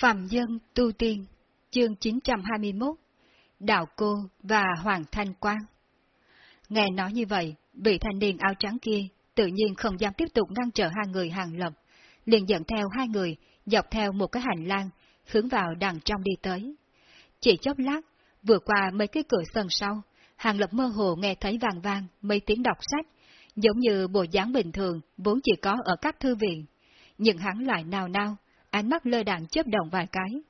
Phạm Dân Tu Tiên, chương 921, Đạo Cô và Hoàng Thanh Quang. Nghe nói như vậy, vị thanh niên áo trắng kia tự nhiên không dám tiếp tục ngăn trở hai người hàng lập, liền dẫn theo hai người dọc theo một cái hành lang, hướng vào đằng trong đi tới. Chỉ chốc lát, vừa qua mấy cái cửa sân sau, hàng lập mơ hồ nghe thấy vàng vang mấy tiếng đọc sách, giống như bộ dáng bình thường vốn chỉ có ở các thư viện. Nhưng hắn lại nào nào, ánh mắt lơ đạn chớp động vài cái.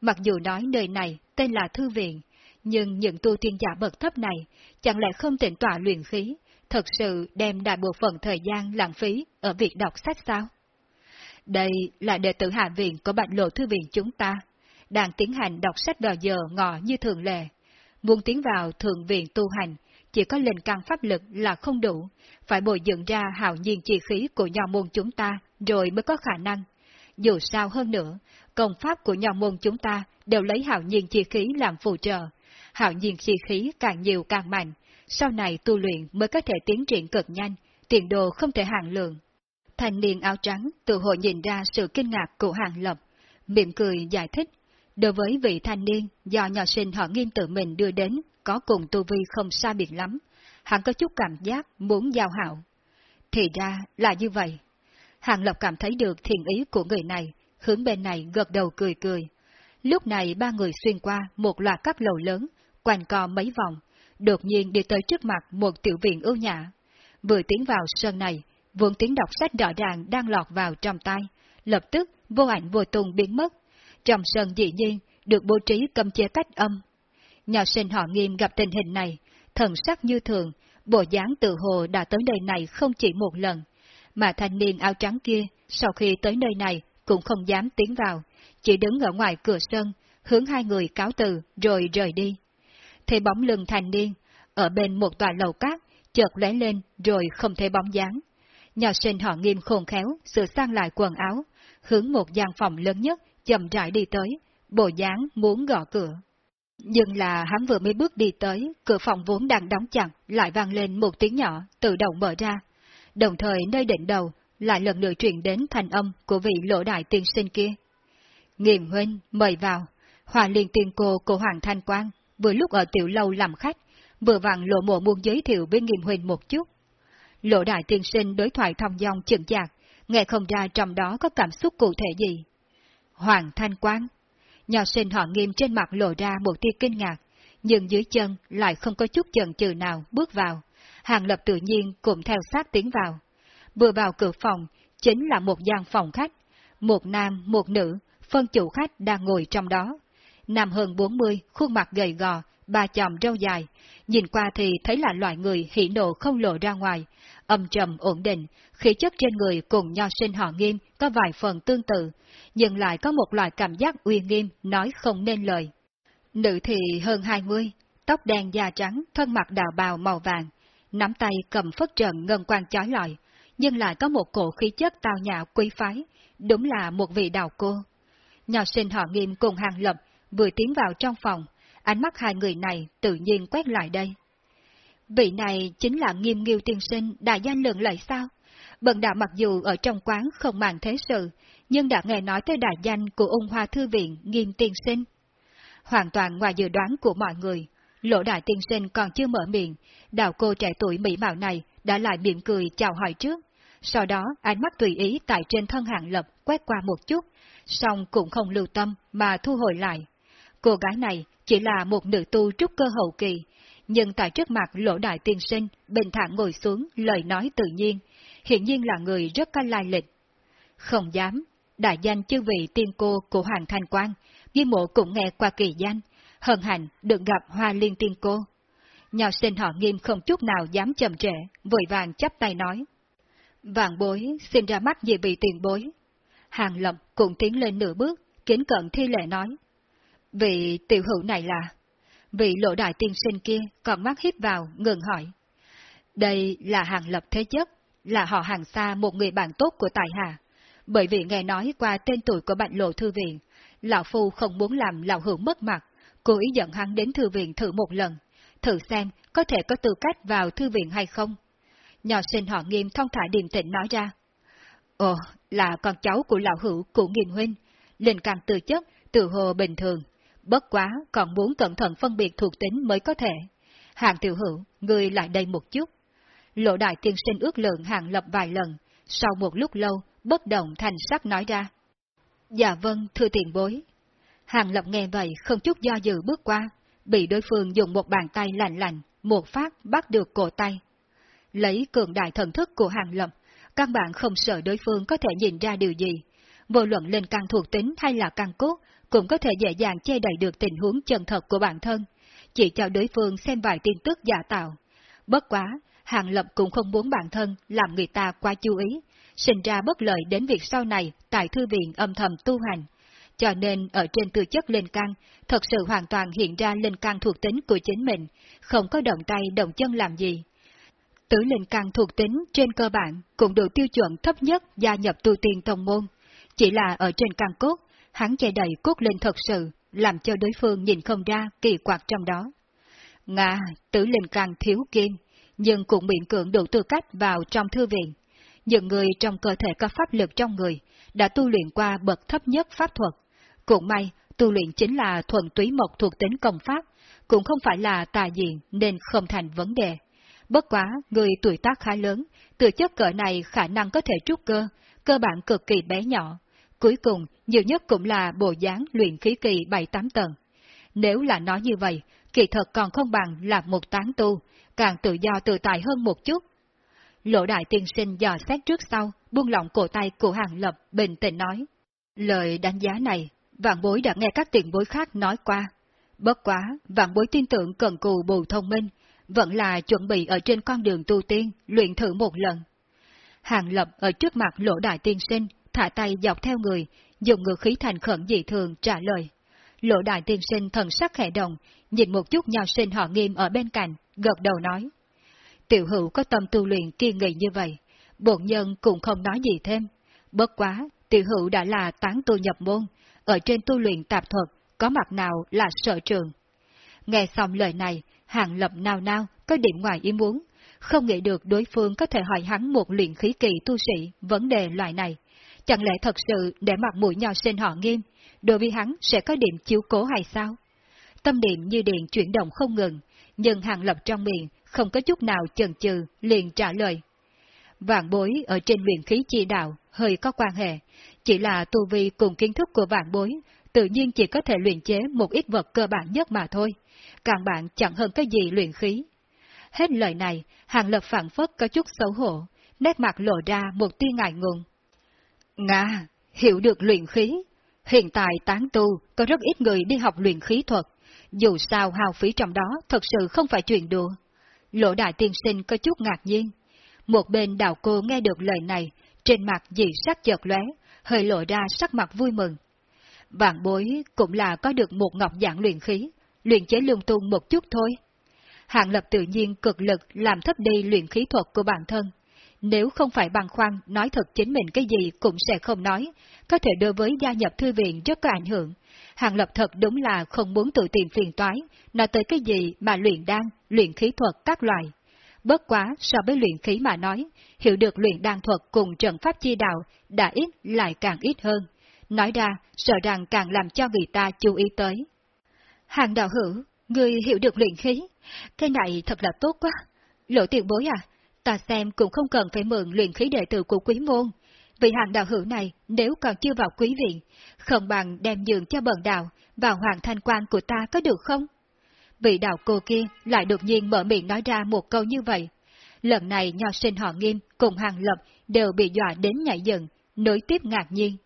Mặc dù nói nơi này tên là thư viện, nhưng những tu tiên giả bậc thấp này chẳng lẽ không tỉnh tỏa luyện khí, thật sự đem đại bộ phận thời gian lãng phí ở việc đọc sách sao? Đây là đệ tử hạ viện của bạch lộ thư viện chúng ta, đang tiến hành đọc sách vào giờ ngọ như thường lệ. Muốn tiến vào thượng viện tu hành, chỉ có linh căn pháp lực là không đủ, phải bồi dưỡng ra hào nhiên chi khí của nhà môn chúng ta rồi mới có khả năng. Dù sao hơn nữa, công pháp của nho môn chúng ta đều lấy hạo nhiên chi khí làm phù trợ. hạo nhiên chi khí càng nhiều càng mạnh, sau này tu luyện mới có thể tiến triển cực nhanh, tiền đồ không thể hạn lượng. Thanh niên áo trắng tự hội nhìn ra sự kinh ngạc của hàng lập, miệng cười giải thích. Đối với vị thanh niên do nhà sinh họ nghiêm tự mình đưa đến, có cùng tu vi không xa biệt lắm, hắn có chút cảm giác muốn giao hảo. Thì ra là như vậy. Hàng Lập cảm thấy được thiện ý của người này, hướng bên này gật đầu cười cười. Lúc này ba người xuyên qua một loạt các lầu lớn, quanh co mấy vòng, đột nhiên đi tới trước mặt một tiểu viện ưu nhã. Vừa tiến vào sân này, vốn tiếng đọc sách rõ ràng đang lọt vào trong tay, lập tức vô ảnh vô tung biến mất. Trong sân dĩ nhiên được bố trí cầm chế cách âm. Nhà sinh họ nghiêm gặp tình hình này, thần sắc như thường, bộ dáng tự hồ đã tới đây này không chỉ một lần, mà thanh niên áo trắng kia sau khi tới nơi này cũng không dám tiến vào, chỉ đứng ở ngoài cửa sân, hướng hai người cáo từ rồi rời đi. Thấy bóng lưng thanh niên, ở bên một tòa lầu cát, chợt lóe lên rồi không thấy bóng dáng. Nhà sinh họ nghiêm khôn khéo, sửa sang lại quần áo, hướng một gian phòng lớn nhất, chậm rãi đi tới, bộ dáng muốn gõ cửa. Nhưng là hắn vừa mới bước đi tới, cửa phòng vốn đang đóng chặt, lại vang lên một tiếng nhỏ, tự động mở ra. Đồng thời nơi đỉnh đầu, lại lần nữa truyền đến thành âm của vị lỗ đại tiên sinh kia. Nghiêm huynh, mời vào. Hòa liên tiên cô của Hoàng Thanh Quang, vừa lúc ở tiểu lâu làm khách, vừa vặn lộ mộ muốn giới thiệu với nghiêm huynh một chút. Lỗ đại tiên sinh đối thoại thông dong chừng chạc, nghe không ra trong đó có cảm xúc cụ thể gì. Hoàng Thanh Quang, nhà sinh họ nghiêm trên mặt lộ ra một tia kinh ngạc, nhưng dưới chân lại không có chút chần chừ nào bước vào. Hàng lập tự nhiên cũng theo sát tiến vào. Vừa vào cửa phòng, chính là một gian phòng khách. Một nam, một nữ, phân chủ khách đang ngồi trong đó. Nam hơn 40, khuôn mặt gầy gò, ba chòm râu dài. Nhìn qua thì thấy là loại người hỉ nộ không lộ ra ngoài, âm trầm ổn định, khí chất trên người cùng nho sinh họ nghiêm có vài phần tương tự, nhưng lại có một loại cảm giác uy nghiêm nói không nên lời. Nữ thì hơn 20, tóc đen da trắng, thân mặt đào bào màu vàng, nắm tay cầm phất trần ngân quan chói lọi, nhưng lại có một cổ khí chất tào nhã quý phái, đúng là một vị đào cô. Nhỏ sinh họ nghiêm cùng hàng lập vừa tiến vào trong phòng, ánh mắt hai người này tự nhiên quét lại đây. Vị này chính là nghiêm nghiêu tiên sinh đại danh lượng lợi sao? Bần đạo mặc dù ở trong quán không màng thế sự, nhưng đã nghe nói tới đại danh của ung hoa thư viện nghiêm tiên sinh. Hoàn toàn ngoài dự đoán của mọi người, lỗ đại tiên sinh còn chưa mở miệng, đạo cô trẻ tuổi mỹ mạo này đã lại miệng cười chào hỏi trước. Sau đó ánh mắt tùy ý tại trên thân hạng lập quét qua một chút, song cũng không lưu tâm mà thu hồi lại. Cô gái này chỉ là một nữ tu trúc cơ hậu kỳ, nhưng tại trước mặt lỗ đại tiên sinh, bình thản ngồi xuống, lời nói tự nhiên, hiện nhiên là người rất có lai lịch. Không dám, đại danh chư vị tiên cô của Hoàng Thanh Quang, Ghi mộ cũng nghe qua kỳ danh, hân hạnh được gặp Hoa Liên tiên cô. Nhỏ sinh họ nghiêm không chút nào dám chậm trễ, vội vàng chắp tay nói. vạn bối xin ra mắt vì bị tiền bối. Hàng lập cũng tiến lên nửa bước, kính cận thi lệ nói. Vị tiểu hữu này là... Vị lộ đại tiên sinh kia còn mắt hít vào, ngừng hỏi. Đây là hàng lập thế chất, là họ hàng xa một người bạn tốt của Tài Hà. Bởi vì nghe nói qua tên tuổi của bạn lộ thư viện, Lão Phu không muốn làm lão hữu mất mặt, cố ý dẫn hắn đến thư viện thử một lần, thử xem có thể có tư cách vào thư viện hay không. Nhỏ sinh họ nghiêm thông thả điềm tĩnh nói ra. Ồ, là con cháu của lão hữu của nghiền huynh, linh càng từ chất từ hồ bình thường, bất quá còn muốn cẩn thận phân biệt thuộc tính mới có thể. Hàng tiểu hữu, người lại đây một chút. Lộ đại tiên sinh ước lượng hàng lập vài lần, sau một lúc lâu, bất động thành sắc nói ra. Dạ vâng, thưa tiền bối. Hàng lập nghe vậy không chút do dự bước qua, bị đối phương dùng một bàn tay lạnh lạnh, một phát bắt được cổ tay. Lấy cường đại thần thức của hàng lập, các bạn không sợ đối phương có thể nhìn ra điều gì. Vô luận lên căn thuộc tính hay là căn cốt, cũng có thể dễ dàng che đậy được tình huống chân thật của bản thân, chỉ cho đối phương xem vài tin tức giả tạo. Bất quá, Hàng Lập cũng không muốn bản thân làm người ta quá chú ý, sinh ra bất lợi đến việc sau này tại thư viện âm thầm tu hành. Cho nên ở trên tư chất lên căn, thật sự hoàn toàn hiện ra lên căn thuộc tính của chính mình, không có động tay động chân làm gì. Tứ linh căn thuộc tính trên cơ bản cũng đủ tiêu chuẩn thấp nhất gia nhập tu tiên tông môn. Chỉ là ở trên căn cốt, hắn che đầy cốt linh thật sự, làm cho đối phương nhìn không ra kỳ quặc trong đó. Nga, tứ linh căn thiếu kim, nhưng cũng miễn cưỡng đủ tư cách vào trong thư viện. Những người trong cơ thể có pháp lực trong người đã tu luyện qua bậc thấp nhất pháp thuật. Cũng may, tu luyện chính là thuần túy mộc thuộc tính công pháp, cũng không phải là tà diện nên không thành vấn đề. Bất quá, người tuổi tác khá lớn, từ chất cỡ này khả năng có thể trúc cơ, cơ bản cực kỳ bé nhỏ. Cuối cùng, nhiều nhất cũng là bộ dáng luyện khí kỳ 7-8 tầng. Nếu là nói như vậy, kỳ thật còn không bằng là một tán tu, càng tự do tự tại hơn một chút. Lộ đại tiên sinh dò xét trước sau, buông lỏng cổ tay của hàng lập, bình tĩnh nói. Lời đánh giá này, vạn bối đã nghe các tiền bối khác nói qua. Bất quá, vạn bối tin tưởng cần cù bù thông minh, vẫn là chuẩn bị ở trên con đường tu tiên, luyện thử một lần. Hàng lập ở trước mặt lỗ đại tiên sinh, thả tay dọc theo người, dùng ngữ khí thành khẩn dị thường trả lời. Lỗ đại tiên sinh thần sắc khẽ đồng nhìn một chút nho sinh họ nghiêm ở bên cạnh, gật đầu nói. Tiểu hữu có tâm tu luyện kiên nghị như vậy, bổn nhân cũng không nói gì thêm. Bất quá, tiểu hữu đã là tán tu nhập môn, ở trên tu luyện tạp thuật, có mặt nào là sở trường. Nghe xong lời này, hàng lập nào nào có điểm ngoài ý muốn, không nghĩ được đối phương có thể hỏi hắn một luyện khí kỳ tu sĩ vấn đề loại này. Chẳng lẽ thật sự để mặt mũi nho sinh họ nghiêm, đối với hắn sẽ có điểm chiếu cố hay sao? Tâm điểm như điện chuyển động không ngừng, nhưng hàng lập trong miệng không có chút nào chần chừ, liền trả lời. Vạn bối ở trên luyện khí chi đạo hơi có quan hệ, chỉ là tu vi cùng kiến thức của vạn bối, tự nhiên chỉ có thể luyện chế một ít vật cơ bản nhất mà thôi, càng bạn chẳng hơn cái gì luyện khí. Hết lời này, hàng lập phản phất có chút xấu hổ, nét mặt lộ ra một tia ngại ngùng. Nga, hiểu được luyện khí. Hiện tại tán tu có rất ít người đi học luyện khí thuật, dù sao hào phí trong đó thật sự không phải chuyện đùa. Lỗ đại tiên sinh có chút ngạc nhiên. Một bên đào cô nghe được lời này, trên mặt dị sắc chợt lóe, hơi lộ ra sắc mặt vui mừng. Vạn bối cũng là có được một ngọc dạng luyện khí, luyện chế lung tung một chút thôi. Hạng lập tự nhiên cực lực làm thấp đi luyện khí thuật của bản thân. Nếu không phải bằng khoan nói thật chính mình cái gì cũng sẽ không nói, có thể đối với gia nhập thư viện rất có ảnh hưởng. Hàng lập thật đúng là không muốn tự tìm phiền toái, nói tới cái gì mà luyện đan, luyện khí thuật các loại. Bất quá so với luyện khí mà nói, hiểu được luyện đan thuật cùng trận pháp chi đạo đã ít lại càng ít hơn. Nói ra, sợ rằng càng làm cho người ta chú ý tới. Hàng đạo hữu, người hiểu được luyện khí, cái này thật là tốt quá. Lộ tiền bối à, ta xem cũng không cần phải mượn luyện khí đệ tử của quý môn. vì hàng đạo hữu này nếu còn chưa vào quý viện, không bằng đem giường cho bần đạo vào hoàng thanh quan của ta có được không? Vị đạo cô kia lại đột nhiên mở miệng nói ra một câu như vậy. Lần này nho sinh họ nghiêm cùng hàng lập đều bị dọa đến nhảy dựng, nối tiếp ngạc nhiên.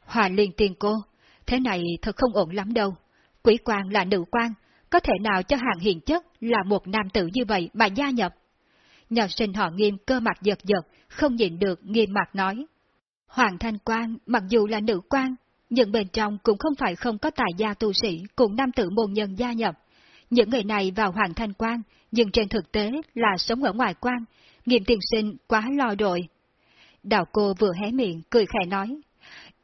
Hòa liên tiền cô, thế này thật không ổn lắm đâu. quỷ quan là nữ quan, có thể nào cho hàng hiện chất là một nam tử như vậy mà gia nhập? nho sinh họ nghiêm cơ mặt giật giật, không nhịn được nghiêm mặt nói. Hoàng Thanh Quan mặc dù là nữ quan, nhưng bên trong cũng không phải không có tài gia tu sĩ cùng nam tử môn nhân gia nhập. Những người này vào Hoàng Thanh Quan, nhưng trên thực tế là sống ở ngoài quan, nghiêm tiền sinh quá lo đội. Đạo cô vừa hé miệng, cười khẽ nói.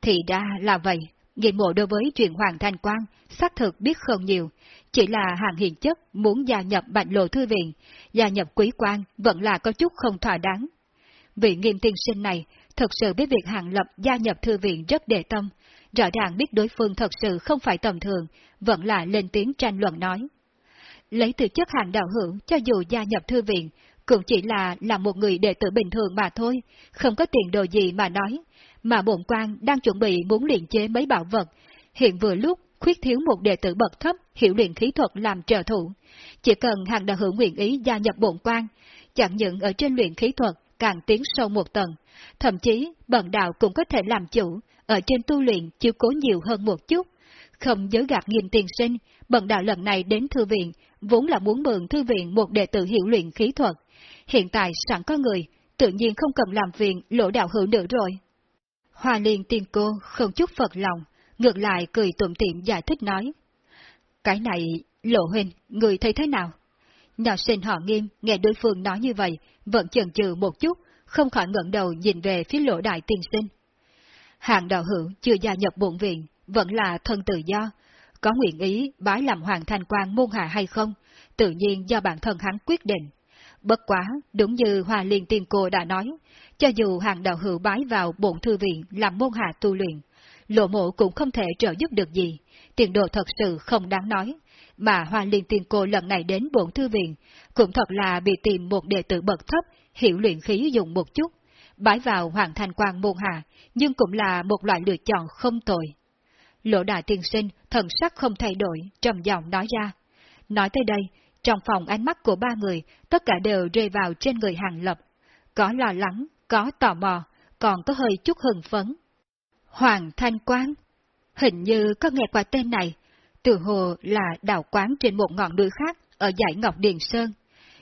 Thì ra là vậy, nghiêm mộ đối với chuyện Hoàng Thanh Quan, xác thực biết không nhiều, chỉ là hàng hiền chất muốn gia nhập bạch lộ thư viện, gia nhập quý quan vẫn là có chút không thỏa đáng. vị nghiêm tiên sinh này thật sự biết việc Hàng Lập gia nhập thư viện rất đề tâm, rõ ràng biết đối phương thật sự không phải tầm thường, vẫn là lên tiếng tranh luận nói. Lấy từ chất hàng đạo hữu cho dù gia nhập thư viện, cũng chỉ là là một người đệ tử bình thường mà thôi, không có tiền đồ gì mà nói, mà bổn quan đang chuẩn bị muốn luyện chế mấy bảo vật, hiện vừa lúc khuyết thiếu một đệ tử bậc thấp hiểu luyện khí thuật làm trợ thủ. Chỉ cần hàng đạo hữu nguyện ý gia nhập bổn quan, chẳng những ở trên luyện khí thuật càng tiến sâu một tầng, thậm chí bần đạo cũng có thể làm chủ, ở trên tu luyện chiếu cố nhiều hơn một chút. Không giới gạt nghìn tiền sinh, bần đạo lần này đến thư viện, vốn là muốn mượn thư viện một đệ tử hiểu luyện khí thuật. Hiện tại sẵn có người, tự nhiên không cần làm viện lỗ đạo hữu nữa rồi. Hoa liên tiên cô không chút phật lòng, ngược lại cười tụm tiệm giải thích nói. Cái này, lộ huynh, người thấy thế nào? Nhỏ sinh họ nghiêm, nghe đối phương nói như vậy, vẫn chần chừ một chút, không khỏi ngẩng đầu nhìn về phía lỗ đại tiên sinh. Hàng đạo hữu chưa gia nhập bổn viện, vẫn là thân tự do, có nguyện ý bái làm hoàng thành quan môn hạ hay không, tự nhiên do bản thân hắn quyết định. Bất quá, đúng như Hoa Liên Tiên Cô đã nói, cho dù hàng đạo hữu bái vào bổn thư viện làm môn hạ tu luyện, lộ mộ cũng không thể trợ giúp được gì, tiền đồ thật sự không đáng nói, mà Hoa Liên Tiên Cô lần này đến bổn thư viện, cũng thật là bị tìm một đệ tử bậc thấp, hiểu luyện khí dùng một chút, bái vào hoàng thành quan môn hạ, nhưng cũng là một loại lựa chọn không tồi. Lỗ đại tiên sinh, thần sắc không thay đổi, trầm giọng nói ra. Nói tới đây, trong phòng ánh mắt của ba người, tất cả đều rơi vào trên người hàng lập. Có lo lắng, có tò mò, còn có hơi chút hừng phấn. Hoàng Thanh quán Hình như có nghe qua tên này, từ hồ là đào quán trên một ngọn núi khác ở dãy Ngọc Điền Sơn.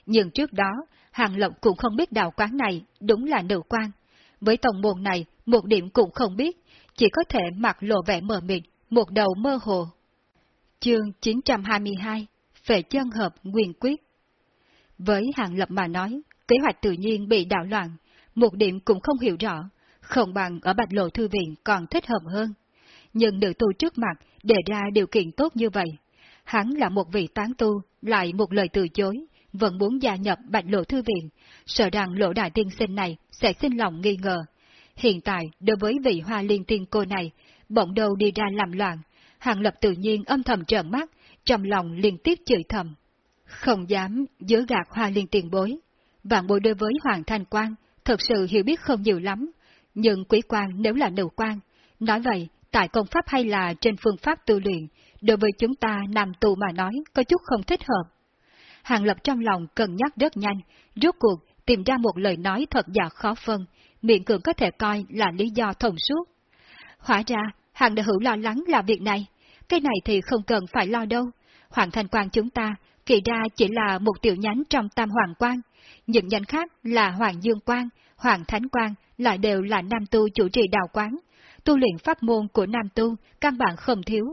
Nhưng trước đó, Hàng Lộc cũng không biết đào quán này đúng là nữ quan. Với tổng môn này, một điểm cũng không biết, chỉ có thể mặc lộ vẻ mờ mịt, một đầu mơ hồ. Chương 922 Phệ chân hợp nguyên quyết Với Hàng Lập mà nói, kế hoạch tự nhiên bị đảo loạn, một điểm cũng không hiểu rõ, không bằng ở Bạch Lộ Thư Viện còn thích hợp hơn. Nhưng nữ tu trước mặt đề ra điều kiện tốt như vậy. Hắn là một vị tán tu, lại một lời từ chối, vẫn muốn gia nhập Bạch Lộ Thư Viện, sợ rằng lộ đại tiên sinh này sẽ xin lòng nghi ngờ. Hiện tại, đối với vị hoa liên tiên cô này, bỗng đầu đi ra làm loạn, Hàng Lập tự nhiên âm thầm trợn mắt, trong lòng liên tiếp chửi thầm. Không dám giữ gạt hoa liên tiền bối. Vạn bối đối với Hoàng Thanh Quang thật sự hiểu biết không nhiều lắm, nhưng quý quan nếu là nữ quan, nói vậy, tại công pháp hay là trên phương pháp tu luyện, đối với chúng ta nam tù mà nói có chút không thích hợp. Hàng Lập trong lòng cân nhắc rất nhanh, rốt cuộc tìm ra một lời nói thật giả khó phân, miệng cường có thể coi là lý do thông suốt. Hóa ra, Hàng đã hữu lo lắng là việc này, cái này thì không cần phải lo đâu. Hoàng thành quan chúng ta, kỳ ra chỉ là một tiểu nhánh trong tam hoàng quan, những nhánh khác là Hoàng Dương quan, Hoàng Thánh quan lại đều là nam tu chủ trì đạo quán. Tu luyện pháp môn của nam tu, căn bản không thiếu.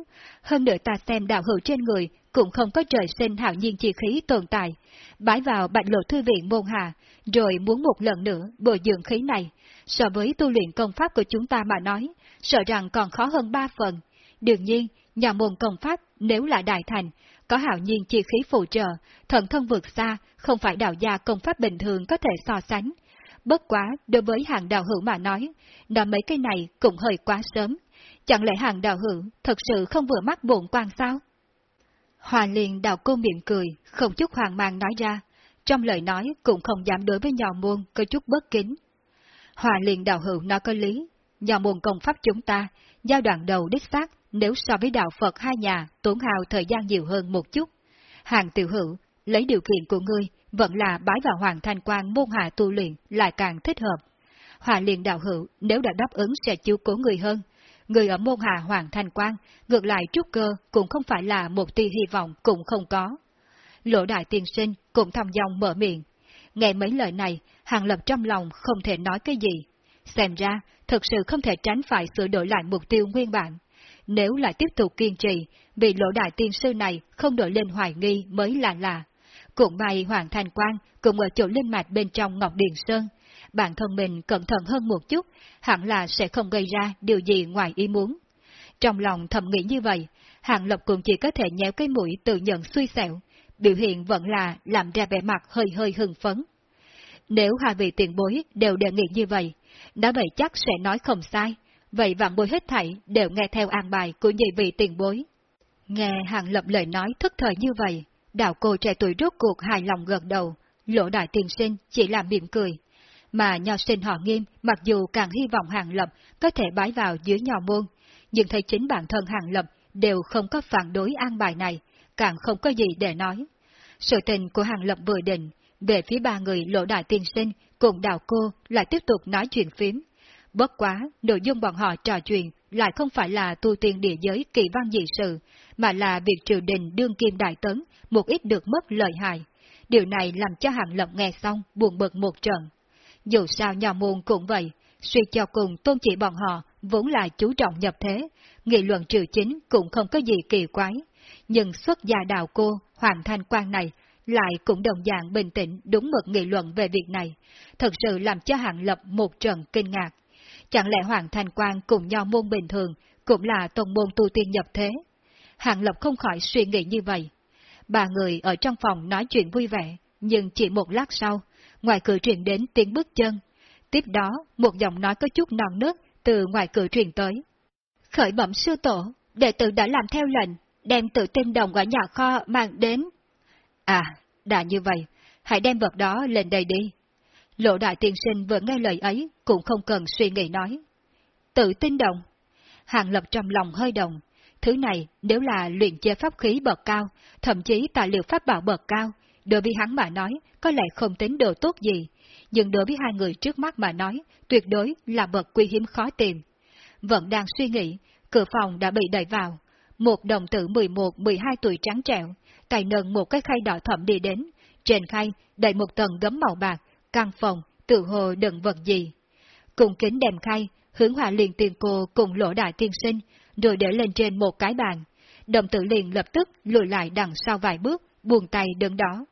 Hơn nữa ta xem đạo hữu trên người cũng không có trời sinh hạo nhiên chi khí tồn tại. Bái vào bạch lộ thư viện môn hạ, rồi muốn một lần nữa bồi dưỡng khí này. So với tu luyện công pháp của chúng ta mà nói, sợ rằng còn khó hơn ba phần. Đương nhiên, nhà môn công pháp nếu là đại thành, có hạo nhiên chi khí phụ trợ, thần thân vượt xa, không phải đạo gia công pháp bình thường có thể so sánh. Bất quá, đối với hàng đạo hữu mà nói, nói mấy cái này cũng hơi quá sớm. Chẳng lẽ hàng đạo hữu thật sự không vừa mắt bổn quan sao? Hòa liền đạo cô miệng cười, không chút hoàng mang nói ra, trong lời nói cũng không dám đối với nhỏ môn có chút bất kính. Hòa liền đạo hữu nói có lý, nhỏ môn công pháp chúng ta, giai đoạn đầu đích xác nếu so với đạo Phật hai nhà tốn hào thời gian nhiều hơn một chút. Hàng tiểu hữu, lấy điều kiện của ngươi, vẫn là bái vào Hoàng Thanh Quan môn hạ tu luyện lại càng thích hợp. Hòa liền đạo hữu, nếu đã đáp ứng sẽ chiếu cố người hơn. Người ở môn hạ Hoàng Thanh quang ngược lại trúc cơ cũng không phải là một tia hy vọng cũng không có. Lỗ đại tiên sinh cũng thầm dòng mở miệng. Nghe mấy lời này, Hàng Lập trong lòng không thể nói cái gì. Xem ra, thật sự không thể tránh phải sửa đổi lại mục tiêu nguyên bản. Nếu lại tiếp tục kiên trì, vì lỗ đại tiên sư này không đổi lên hoài nghi mới là lạ. Cũng may Hoàng Thành Quang cũng ở chỗ linh mạch bên trong Ngọc Điền Sơn. Bản thân mình cẩn thận hơn một chút, hẳn là sẽ không gây ra điều gì ngoài ý muốn. Trong lòng thầm nghĩ như vậy, Hàng Lập cũng chỉ có thể nhéo cái mũi tự nhận suy xẻo, biểu hiện vẫn là làm ra vẻ mặt hơi hơi hưng phấn. Nếu hai vị tiền bối đều đề nghị như vậy, đã vậy chắc sẽ nói không sai, vậy vạn bối hết thảy đều nghe theo an bài của nhị vị tiền bối. Nghe hàng lập lời nói thức thời như vậy, đạo cô trẻ tuổi rốt cuộc hài lòng gật đầu, lỗ đại tiền sinh chỉ là mỉm cười. Mà nho sinh họ nghiêm, mặc dù càng hy vọng hàng lập có thể bái vào dưới nho môn, nhưng thấy chính bản thân hàng lập đều không có phản đối an bài này, càng không có gì để nói. Sự tình của hàng lập vừa định, về phía ba người lộ đại tiên sinh cùng đào cô lại tiếp tục nói chuyện phím. Bất quá, nội dung bọn họ trò chuyện lại không phải là tu tiên địa giới kỳ văn dị sự, mà là việc triều đình đương kim đại tấn, một ít được mất lợi hại. Điều này làm cho Hàng Lập nghe xong buồn bực một trận. Dù sao nhà môn cũng vậy, suy cho cùng tôn chỉ bọn họ vốn là chú trọng nhập thế, nghị luận triều chính cũng không có gì kỳ quái. Nhưng xuất gia đạo cô, Hoàng Thanh quan này, lại cũng đồng dạng bình tĩnh đúng mực nghị luận về việc này, thật sự làm cho hạng Lập một trận kinh ngạc. Chẳng lẽ Hoàng Thanh Quang cùng nho môn bình thường cũng là tông môn tu tiên nhập thế? hạng Lập không khỏi suy nghĩ như vậy. Ba người ở trong phòng nói chuyện vui vẻ, nhưng chỉ một lát sau, ngoài cửa truyền đến tiếng bước chân. Tiếp đó, một giọng nói có chút non nước từ ngoài cửa truyền tới. Khởi bẩm sư tổ, đệ tử đã làm theo lệnh, đem tự tin đồng ở nhà kho mang đến. À, đã như vậy, hãy đem vật đó lên đây đi. Lộ đại tiên sinh vừa nghe lời ấy, cũng không cần suy nghĩ nói. Tự tin đồng. Hàng lập trong lòng hơi đồng. Thứ này, nếu là luyện chế pháp khí bậc cao, thậm chí tài liệu pháp bảo bậc cao, đối với hắn mà nói, có lẽ không tính đồ tốt gì. Nhưng đối với hai người trước mắt mà nói, tuyệt đối là bậc quý hiếm khó tìm. Vẫn đang suy nghĩ, cửa phòng đã bị đẩy vào. Một đồng tử 11-12 tuổi trắng trẻo, tay nâng một cái khay đỏ thẫm đi đến. Trên khay đầy một tầng gấm màu bạc, căn phòng, tự hồ đựng vật gì. Cùng kính đem khay, hướng hòa liền tiền cô cùng lỗ đại tiên sinh, rồi để lên trên một cái bàn. Đồng tử liền lập tức lùi lại đằng sau vài bước, buông tay đứng đó.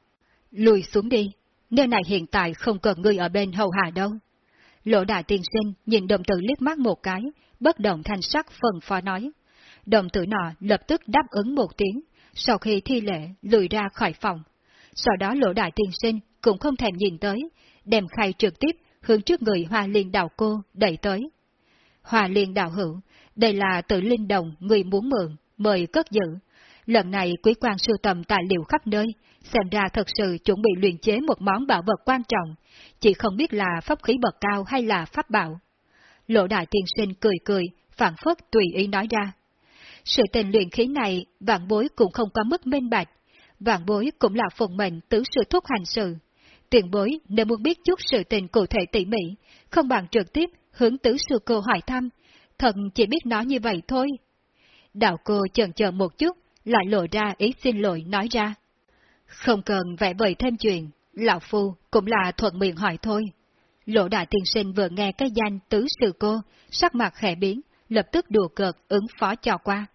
Lùi xuống đi, nơi này hiện tại không cần người ở bên hầu hạ đâu. Lỗ đại tiên sinh nhìn đồng tử liếc mắt một cái, bất động thanh sắc phần phó nói. Đồng tử nọ lập tức đáp ứng một tiếng, sau khi thi lễ lùi ra khỏi phòng. Sau đó lỗ đại tiên sinh cũng không thèm nhìn tới, đem khay trực tiếp hướng trước người hoa liên đạo cô đẩy tới. Hoa liên đạo hữu, đây là tự linh đồng người muốn mượn, mời cất giữ. Lần này quý quan sưu tầm tài liệu khắp nơi, xem ra thật sự chuẩn bị luyện chế một món bảo vật quan trọng, chỉ không biết là pháp khí bậc cao hay là pháp bảo. Lộ đại tiên sinh cười cười, phản phất tùy ý nói ra. Sự tình luyện khí này, vạn bối cũng không có mức minh bạch. Vạn bối cũng là phụng mệnh tứ sư thúc hành sự. Tiền bối nếu muốn biết chút sự tình cụ thể tỉ mỉ, không bằng trực tiếp hướng tứ sư cô hỏi thăm. thần chỉ biết nói như vậy thôi. Đạo cô chần chờ một chút, lại lộ ra ý xin lỗi nói ra. Không cần vẽ vời thêm chuyện, Lão Phu cũng là thuận miệng hỏi thôi. Lộ đại tiên sinh vừa nghe cái danh tứ sư cô, sắc mặt khẽ biến, lập tức đùa cợt ứng phó cho qua.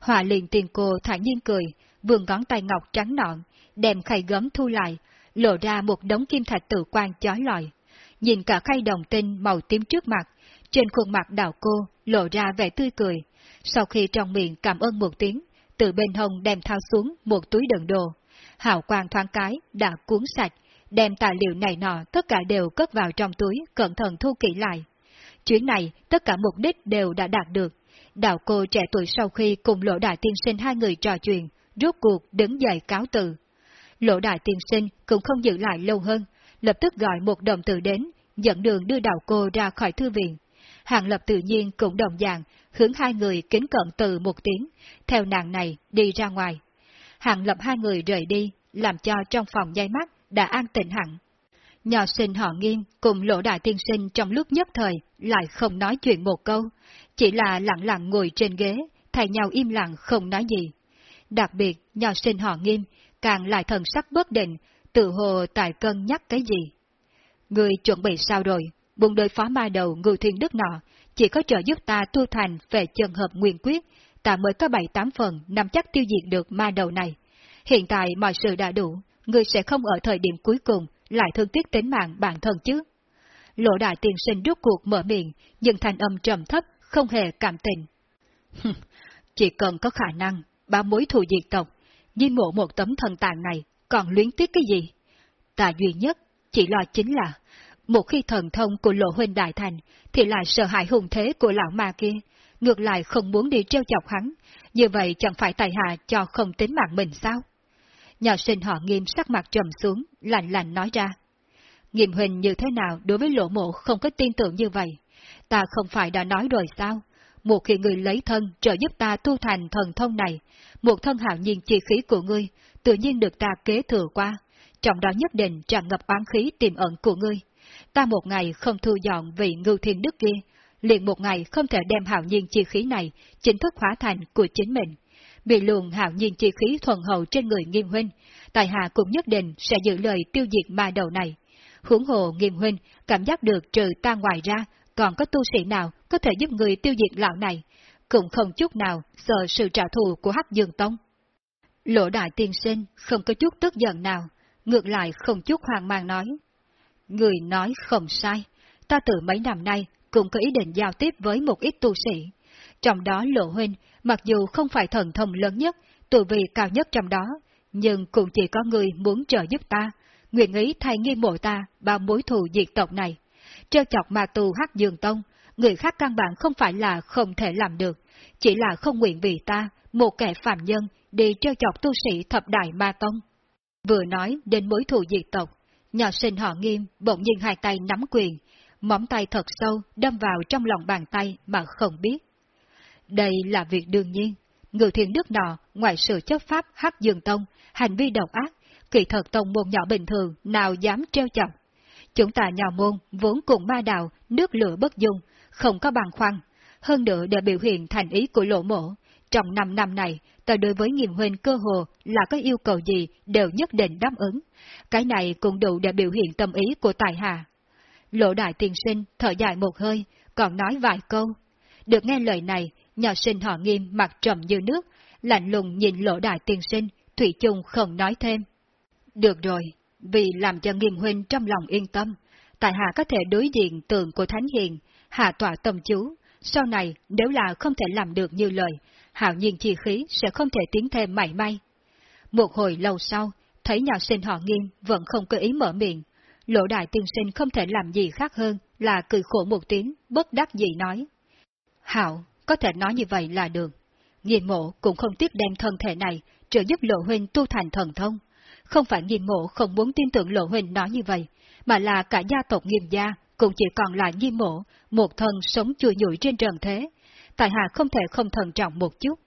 Hòa liền tiền cô thản nhiên cười, vườn ngón tay ngọc trắng nọn, đem khay gấm thu lại, lộ ra một đống kim thạch tự quan chói lọi. Nhìn cả khay đồng tinh màu tím trước mặt, trên khuôn mặt đào cô lộ ra vẻ tươi cười. Sau khi trong miệng cảm ơn một tiếng, từ bên hông đem thao xuống một túi đựng đồ. hảo quang thoáng cái đã cuốn sạch, đem tài liệu này nọ tất cả đều cất vào trong túi, cẩn thận thu kỹ lại. Chuyến này, tất cả mục đích đều đã đạt được. Đạo cô trẻ tuổi sau khi cùng lỗ đại tiên sinh hai người trò chuyện, rốt cuộc đứng dậy cáo từ. Lỗ đại tiên sinh cũng không giữ lại lâu hơn, lập tức gọi một đồng tử đến, dẫn đường đưa đạo cô ra khỏi thư viện. Hàng lập tự nhiên cũng đồng dạng, hướng hai người kính cận từ một tiếng, theo nàng này đi ra ngoài. Hàng lập hai người rời đi, làm cho trong phòng nháy mắt đã an tịnh hẳn. Nhỏ sinh họ nghiêm cùng lỗ đại tiên sinh trong lúc nhất thời lại không nói chuyện một câu, chỉ là lặng lặng ngồi trên ghế, thay nhau im lặng không nói gì. Đặc biệt, nhỏ sinh họ nghiêm, càng lại thần sắc bất định, tự hồ tại cân nhắc cái gì. Người chuẩn bị sao rồi, buồn đời phó ma đầu ngư thiên đức nọ, chỉ có trợ giúp ta tu thành về chân hợp nguyên quyết, ta mới có bảy tám phần nắm chắc tiêu diệt được ma đầu này. Hiện tại mọi sự đã đủ, người sẽ không ở thời điểm cuối cùng lại thương tiếc tính mạng bản thân chứ. Lộ đại tiền sinh rút cuộc mở miệng, nhưng thanh âm trầm thấp, không hề cảm tình. Chỉ cần có khả năng, ba mối thù diệt tộc, di mộ một tấm thần tàn này, còn luyến tiếc cái gì? Ta duy nhất, chỉ lo chính là, một khi thần thông của lộ huynh đại thành, thì lại sợ hãi hùng thế của lão ma kia, ngược lại không muốn đi treo chọc hắn, như vậy chẳng phải tài hạ cho không tính mạng mình sao? Nhà sinh họ nghiêm sắc mặt trầm xuống, lạnh lạnh nói ra. Nghiêm huynh như thế nào đối với lộ mộ không có tin tưởng như vậy? Ta không phải đã nói rồi sao? Một khi người lấy thân trợ giúp ta tu thành thần thông này, một thân hạo nhiên chi khí của ngươi, tự nhiên được ta kế thừa qua, trong đó nhất định tràn ngập oán khí tiềm ẩn của ngươi. Ta một ngày không thu dọn vị ngưu thiên đức kia, liền một ngày không thể đem hạo nhiên chi khí này chính thức hóa thành của chính mình. Bị luồng hạo nhiên chi khí thuần hậu trên người nghiêm huynh, tài hạ cũng nhất định sẽ giữ lời tiêu diệt ma đầu này. Huống hồ nghiêm huynh cảm giác được trừ ta ngoài ra, còn có tu sĩ nào có thể giúp người tiêu diệt lão này, cũng không chút nào sợ sự trả thù của Hắc Dương Tông. Lỗ đại tiên sinh không có chút tức giận nào, ngược lại không chút hoang mang nói. Người nói không sai, ta từ mấy năm nay cũng có ý định giao tiếp với một ít tu sĩ. Trong đó Lộ Huynh, mặc dù không phải thần thông lớn nhất, tu vị cao nhất trong đó, nhưng cũng chỉ có người muốn trợ giúp ta, nguyện ý thay nghi mộ ta bao mối thù diệt tộc này. Trêu chọc ma tù hắc dương tông, người khác căn bản không phải là không thể làm được, chỉ là không nguyện vì ta, một kẻ phạm nhân, đi trêu chọc tu sĩ thập đại ma tông. Vừa nói đến mối thù diệt tộc, nhỏ sinh họ nghiêm bỗng nhiên hai tay nắm quyền, móng tay thật sâu đâm vào trong lòng bàn tay mà không biết. Đây là việc đương nhiên, người thiền đức nọ, ngoài sự chấp pháp hắc dương tông, hành vi độc ác, kỳ thật tông môn nhỏ bình thường nào dám treo chọc. Chúng ta nhỏ môn vốn cùng ma đạo, nước lửa bất dung, không có bằng khoăn, hơn nữa để biểu hiện thành ý của lỗ mộ. Trong năm năm này, ta đối với nghiêm huynh cơ hồ là có yêu cầu gì đều nhất định đáp ứng. Cái này cũng đủ để biểu hiện tâm ý của tài hạ. Lộ đại tiền sinh thở dài một hơi, còn nói vài câu. Được nghe lời này, nhỏ sinh họ nghiêm mặt trầm như nước, lạnh lùng nhìn lộ đại tiền sinh, Thủy chung không nói thêm. Được rồi, vì làm cho nghiêm huynh trong lòng yên tâm, tại hạ có thể đối diện tượng của Thánh Hiền, hạ tỏa tâm chú, sau này nếu là không thể làm được như lời, hạo nhiên chi khí sẽ không thể tiến thêm mảy may. Một hồi lâu sau, thấy nhà sinh họ nghiêm vẫn không có ý mở miệng, Lỗ đại tiên sinh không thể làm gì khác hơn là cười khổ một tiếng, bất đắc dĩ nói. Hảo, có thể nói như vậy là được. Nghiêm mộ cũng không tiếc đem thân thể này trợ giúp lộ huynh tu thành thần thông. Không phải nghiêm mộ không muốn tin tưởng lộ huynh nói như vậy, mà là cả gia tộc nghiêm gia cũng chỉ còn lại nghiêm mộ, một thân sống chui nhủi trên trần thế. Tại hạ không thể không thận trọng một chút.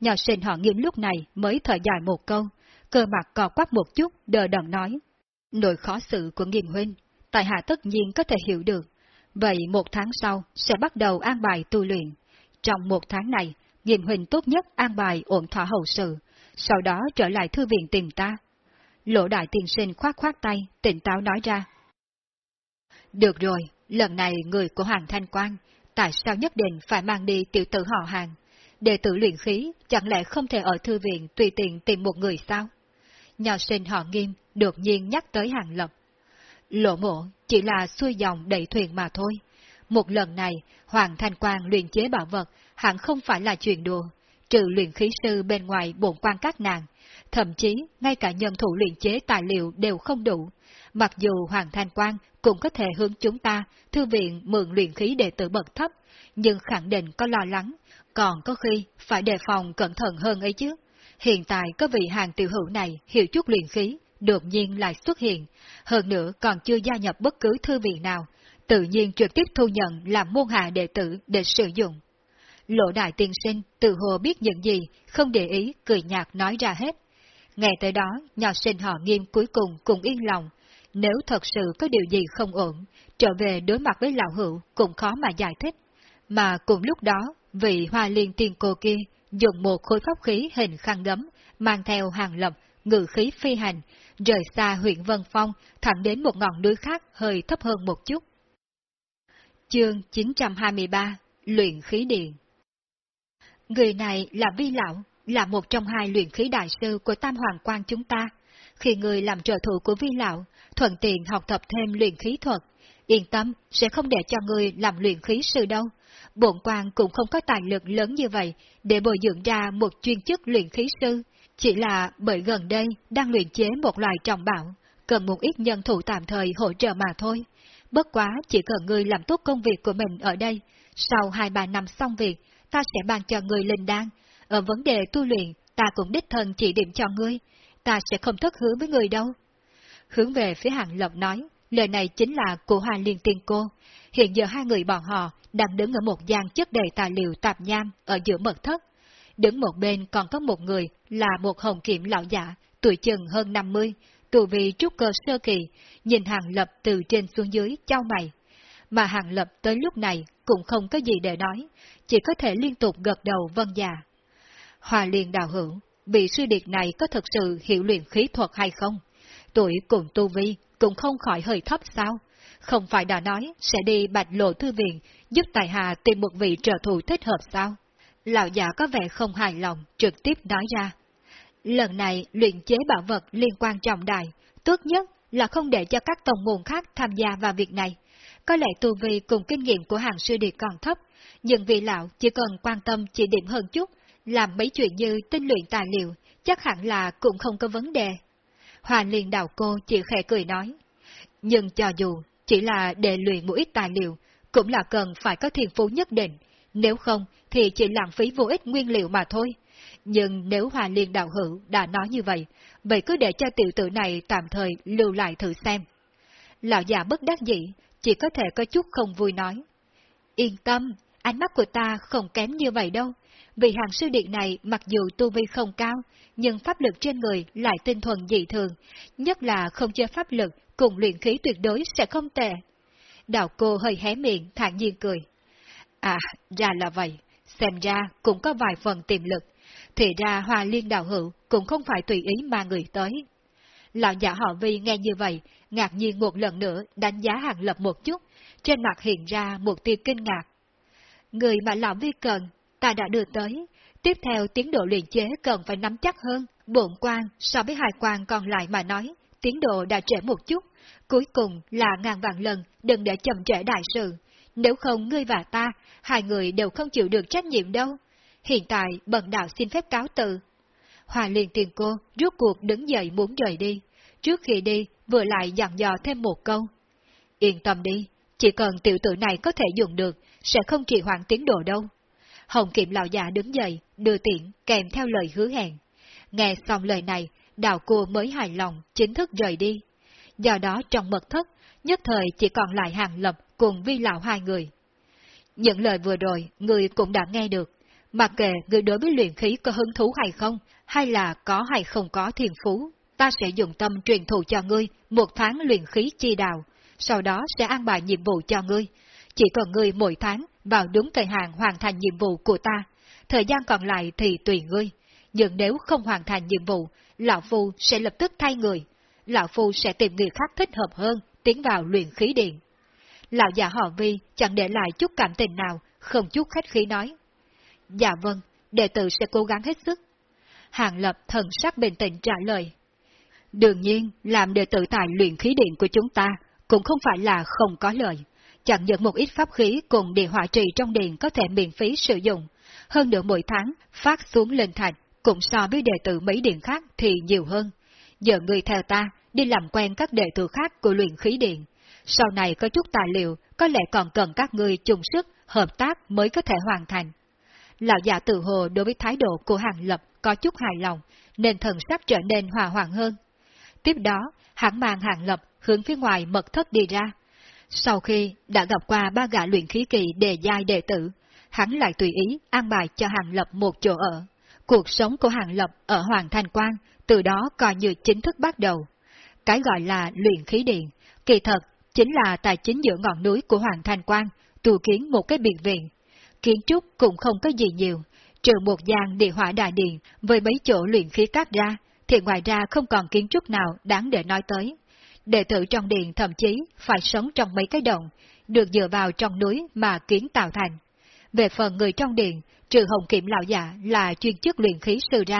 Nhà sinh họ nghiêm lúc này mới thở dài một câu, cơ mặt cò quắp một chút, đờ đần nói. Nỗi khó xử của nghiêm huynh, tại hạ tất nhiên có thể hiểu được. Vậy một tháng sau sẽ bắt đầu an bài tu luyện. Trong một tháng này, nghiêm huynh tốt nhất an bài ổn thỏa hậu sự, sau đó trở lại thư viện tìm ta. Lỗ đại tiên sinh khoát khoát tay, tỉnh táo nói ra. Được rồi, lần này người của Hoàng Thanh Quang, tại sao nhất định phải mang đi tiểu tử họ hàng? Đệ tử luyện khí, chẳng lẽ không thể ở thư viện tùy tiện tìm một người sao? Nhà sinh họ nghiêm, đột nhiên nhắc tới hàng lập. Lộ mộ chỉ là xuôi dòng đẩy thuyền mà thôi. Một lần này, Hoàng Thanh Quang luyện chế bảo vật hẳn không phải là chuyện đùa, trừ luyện khí sư bên ngoài bổn quan các nàng, thậm chí ngay cả nhân thủ luyện chế tài liệu đều không đủ. Mặc dù Hoàng Thanh Quang cũng có thể hướng chúng ta, thư viện mượn luyện khí đệ tử bậc thấp, nhưng khẳng định có lo lắng, còn có khi phải đề phòng cẩn thận hơn ấy chứ. Hiện tại có vị hàng tiểu hữu này hiểu chút luyện khí, đột nhiên lại xuất hiện, hơn nữa còn chưa gia nhập bất cứ thư viện nào, tự nhiên trực tiếp thu nhận làm môn hạ đệ tử để sử dụng. Lộ đại tiên sinh tự hồ biết những gì, không để ý, cười nhạt nói ra hết. Nghe tới đó, nhỏ sinh họ nghiêm cuối cùng cũng yên lòng. Nếu thật sự có điều gì không ổn, trở về đối mặt với lão hữu cũng khó mà giải thích. Mà cùng lúc đó, vị hoa liên tiên cô kia dùng một khối pháp khí hình khăn gấm, mang theo hàng lập, ngự khí phi hành, rời xa huyện Vân Phong, thẳng đến một ngọn núi khác hơi thấp hơn một chút. Chương 923 Luyện khí điện Người này là Vi Lão, là một trong hai luyện khí đại sư của Tam Hoàng quan chúng ta. Khi người làm trợ thủ của Vi Lão, thuận tiện học tập thêm luyện khí thuật, yên tâm, sẽ không để cho người làm luyện khí sư đâu. Bộn quan cũng không có tài lực lớn như vậy để bồi dưỡng ra một chuyên chức luyện khí sư, chỉ là bởi gần đây đang luyện chế một loài trọng bảo, cần một ít nhân thủ tạm thời hỗ trợ mà thôi. Bất quá chỉ cần người làm tốt công việc của mình ở đây, sau 2-3 năm xong việc, ta sẽ ban cho người linh đan. Ở vấn đề tu luyện, ta cũng đích thân chỉ điểm cho ngươi, ta sẽ không thất hứa với người đâu. Hướng về phía hàng lộc nói, lời này chính là của Hoa Liên Tiên Cô. Hiện giờ hai người bọn họ đang đứng ở một gian chất đầy tài liệu tạp nham ở giữa mật thất. Đứng một bên còn có một người là một hồng kiểm lão giả, tuổi chừng hơn 50, tù vị trúc cơ sơ kỳ, nhìn hàng lập từ trên xuống dưới trao mày. Mà hàng lập tới lúc này cũng không có gì để nói, chỉ có thể liên tục gật đầu vân dạ. Hòa liền đào hưởng, vị sư điệt này có thật sự hiểu luyện khí thuật hay không? Tuổi cùng tu vi cũng không khỏi hơi thấp sao? Không phải đã nói sẽ đi bạch lộ thư viện giúp tài hà tìm một vị trợ thủ thích hợp sao? Lão giả có vẻ không hài lòng, trực tiếp nói ra. Lần này luyện chế bảo vật liên quan trọng đại, tốt nhất là không để cho các tổng nguồn khác tham gia vào việc này. Có lẽ tu vi cùng kinh nghiệm của hàng sư điệt còn thấp, nhưng vị lão chỉ cần quan tâm chỉ điểm hơn chút, làm mấy chuyện như tinh luyện tài liệu, chắc hẳn là cũng không có vấn đề. Hoàn liền đào cô chỉ khẽ cười nói. Nhưng cho dù chỉ là để luyện một ít tài liệu, cũng là cần phải có thiên phú nhất định, nếu không thì chỉ lãng phí vô ích nguyên liệu mà thôi. Nhưng nếu Hòa Liên đạo hữu đã nói như vậy, vậy cứ để cho tiểu tử này tạm thời lưu lại thử xem. Lão già bất đắc dĩ, chỉ có thể có chút không vui nói. Yên tâm, ánh mắt của ta không kém như vậy đâu. Vì hàng sư điện này mặc dù tu vi không cao, nhưng pháp lực trên người lại tinh thuần dị thường, nhất là không chơi pháp lực cùng luyện khí tuyệt đối sẽ không tệ. Đạo cô hơi hé miệng, thản nhiên cười. À, ra là vậy, xem ra cũng có vài phần tiềm lực, thì ra hòa liên đạo hữu cũng không phải tùy ý mà người tới. Lão giả họ vi nghe như vậy, ngạc nhiên một lần nữa đánh giá hàng lập một chút, trên mặt hiện ra một tia kinh ngạc. Người mà lão vi cần, ta đã đưa tới, tiếp theo tiến độ luyện chế cần phải nắm chắc hơn, bổn quan so với hai quan còn lại mà nói, tiến độ đã trễ một chút, cuối cùng là ngàn vạn lần, đừng để chậm trễ đại sự, nếu không ngươi và ta, hai người đều không chịu được trách nhiệm đâu. Hiện tại bần đạo xin phép cáo từ. Hòa liền tiền cô rút cuộc đứng dậy muốn rời đi. Trước khi đi, vừa lại dặn dò thêm một câu. Yên tâm đi, chỉ cần tiểu tử này có thể dùng được, sẽ không trì hoãn tiến độ đâu. Hồng Kiệm lão già đứng dậy, đưa tiễn, kèm theo lời hứa hẹn. Nghe xong lời này, đạo cua mới hài lòng, chính thức rời đi. Do đó trong mật thất, nhất thời chỉ còn lại hàng lập cùng vi lão hai người. Những lời vừa rồi, người cũng đã nghe được. Mặc kệ người đối với luyện khí có hứng thú hay không, hay là có hay không có thiền phú, ta sẽ dùng tâm truyền thụ cho ngươi một tháng luyện khí chi đào, sau đó sẽ an bài nhiệm vụ cho ngươi. Chỉ cần ngươi mỗi tháng vào đúng thời hạn hoàn thành nhiệm vụ của ta, thời gian còn lại thì tùy ngươi. Nhưng nếu không hoàn thành nhiệm vụ, Lão Phu sẽ lập tức thay người. Lão Phu sẽ tìm người khác thích hợp hơn, tiến vào luyện khí điện. Lão già họ vi chẳng để lại chút cảm tình nào, không chút khách khí nói. Dạ vâng, đệ tử sẽ cố gắng hết sức. Hàng lập thần sắc bình tĩnh trả lời. Đương nhiên, làm đệ tử tại luyện khí điện của chúng ta cũng không phải là không có lợi. Chẳng những một ít pháp khí cùng địa hỏa trì trong điện có thể miễn phí sử dụng, hơn nữa mỗi tháng phát xuống lên thành cũng so với đệ tử mấy điện khác thì nhiều hơn. Giờ người theo ta đi làm quen các đệ tử khác của luyện khí điện, sau này có chút tài liệu, có lẽ còn cần các ngươi chung sức, hợp tác mới có thể hoàn thành. Lão già tự hồ đối với thái độ của Hàng Lập có chút hài lòng, nên thần sắc trở nên hòa hoạn hơn. Tiếp đó, hãng mang Hàng Lập hướng phía ngoài mật thất đi ra. Sau khi đã gặp qua ba gã luyện khí kỳ đề giai đệ tử, hắn lại tùy ý an bài cho Hàng Lập một chỗ ở. Cuộc sống của Hàng Lập ở Hoàng Thành Quan từ đó coi như chính thức bắt đầu. Cái gọi là luyện khí điện, kỳ thật chính là tài chính giữa ngọn núi của Hoàng Thành Quan, tu kiến một cái biệt viện. Kiến trúc cũng không có gì nhiều, trừ một gian địa hỏa đại điện với mấy chỗ luyện khí cát ra, thì ngoài ra không còn kiến trúc nào đáng để nói tới. Đệ tử trong điện thậm chí phải sống trong mấy cái động, được dựa vào trong núi mà kiến tạo thành. Về phần người trong điện, trừ hồng kiểm lão giả là chuyên chức luyện khí sư ra,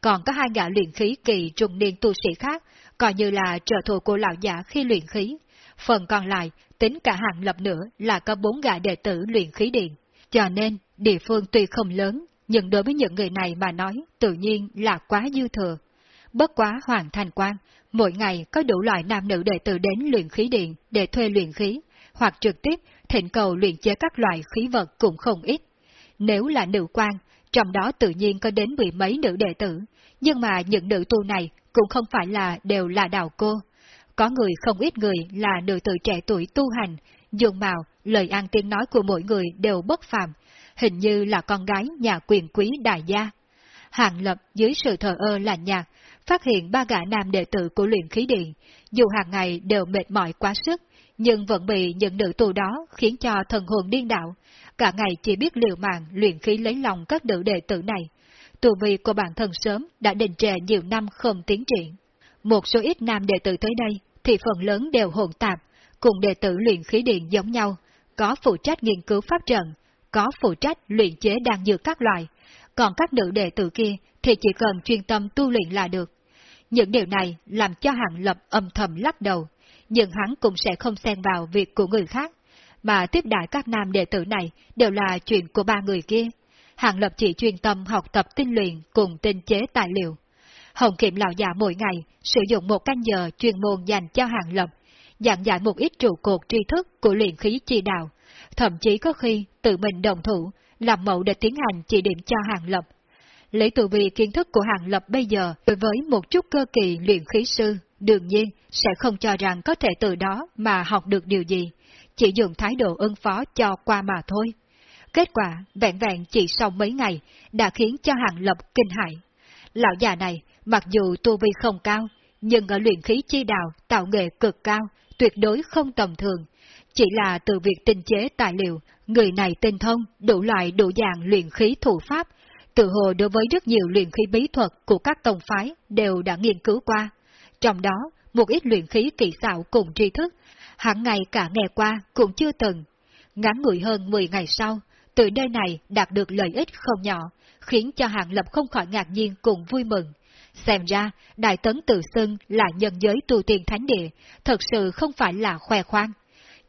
còn có hai gã luyện khí kỳ trung niên tu sĩ khác, coi như là trợ thủ của lão giả khi luyện khí, phần còn lại tính cả hạng lập nữa là có bốn gã đệ tử luyện khí điện. Cho nên, địa phương tuy không lớn, nhưng đối với những người này mà nói tự nhiên là quá dư thừa. Bất quá Hoàng Thành Quang, mỗi ngày có đủ loại nam nữ đệ tử đến luyện khí điện để thuê luyện khí, hoặc trực tiếp thịnh cầu luyện chế các loại khí vật cũng không ít. Nếu là nữ quan, trong đó tự nhiên có đến mười mấy nữ đệ tử, nhưng mà những nữ tu này cũng không phải là đều là đào cô. Có người không ít người là nữ tử trẻ tuổi tu hành, dùng mạo, lời ăn tiếng nói của mỗi người đều bất phàm, hình như là con gái nhà quyền quý đại gia. Hàng Lập dưới sự thờ ơ lạnh nhạt, phát hiện ba gã nam đệ tử của luyện khí điện, dù hàng ngày đều mệt mỏi quá sức, nhưng vẫn bị những nữ tù đó khiến cho thần hồn điên đạo, cả ngày chỉ biết liều mạng luyện khí lấy lòng các nữ đệ tử này. Tù vi của bản thân sớm đã đình trệ nhiều năm không tiến triển. Một số ít nam đệ tử tới đây thì phần lớn đều hỗn tạp, cùng đệ tử luyện khí điện giống nhau, có phụ trách nghiên cứu pháp trận, có phụ trách luyện chế đan dược các loại, còn các nữ đệ tử kia thì chỉ cần chuyên tâm tu luyện là được. Những điều này làm cho Hàng Lập âm thầm lắc đầu, nhưng hắn cũng sẽ không xen vào việc của người khác, mà tiếp đại các nam đệ tử này đều là chuyện của ba người kia. Hàng Lập chỉ chuyên tâm học tập tinh luyện cùng tinh chế tài liệu. Hồng Kiệm lão già mỗi ngày sử dụng một canh giờ chuyên môn dành cho Hàng Lập, giảng giải một ít trụ cột tri thức của luyện khí chi đạo, thậm chí có khi tự mình đồng thủ, làm mẫu để tiến hành chỉ điểm cho Hàng Lập. Lấy từ vị kiến thức của Hàng Lập bây giờ đối với một chút cơ kỳ luyện khí sư, đương nhiên sẽ không cho rằng có thể từ đó mà học được điều gì, chỉ dùng thái độ ứng phó cho qua mà thôi. Kết quả, vẹn vẹn chỉ sau mấy ngày, đã khiến cho Hàng Lập kinh hại. Lão già này, mặc dù tu vi không cao, nhưng ở luyện khí chi đạo tạo nghệ cực cao, tuyệt đối không tầm thường. Chỉ là từ việc tinh chế tài liệu, người này tinh thông đủ loại đủ dạng luyện khí thủ pháp, tự hồ đối với rất nhiều luyện khí bí thuật của các tông phái đều đã nghiên cứu qua. Trong đó, một ít luyện khí kỳ xạo cùng tri thức, hẳn ngày cả nghe qua cũng chưa từng. Ngắn ngủi hơn 10 ngày sau, từ nơi này đạt được lợi ích không nhỏ, khiến cho Hàng Lập không khỏi ngạc nhiên cùng vui mừng. Xem ra, Đại Tấn Tự Xưng là nhân giới tu tiên thánh địa, thật sự không phải là khoe khoang.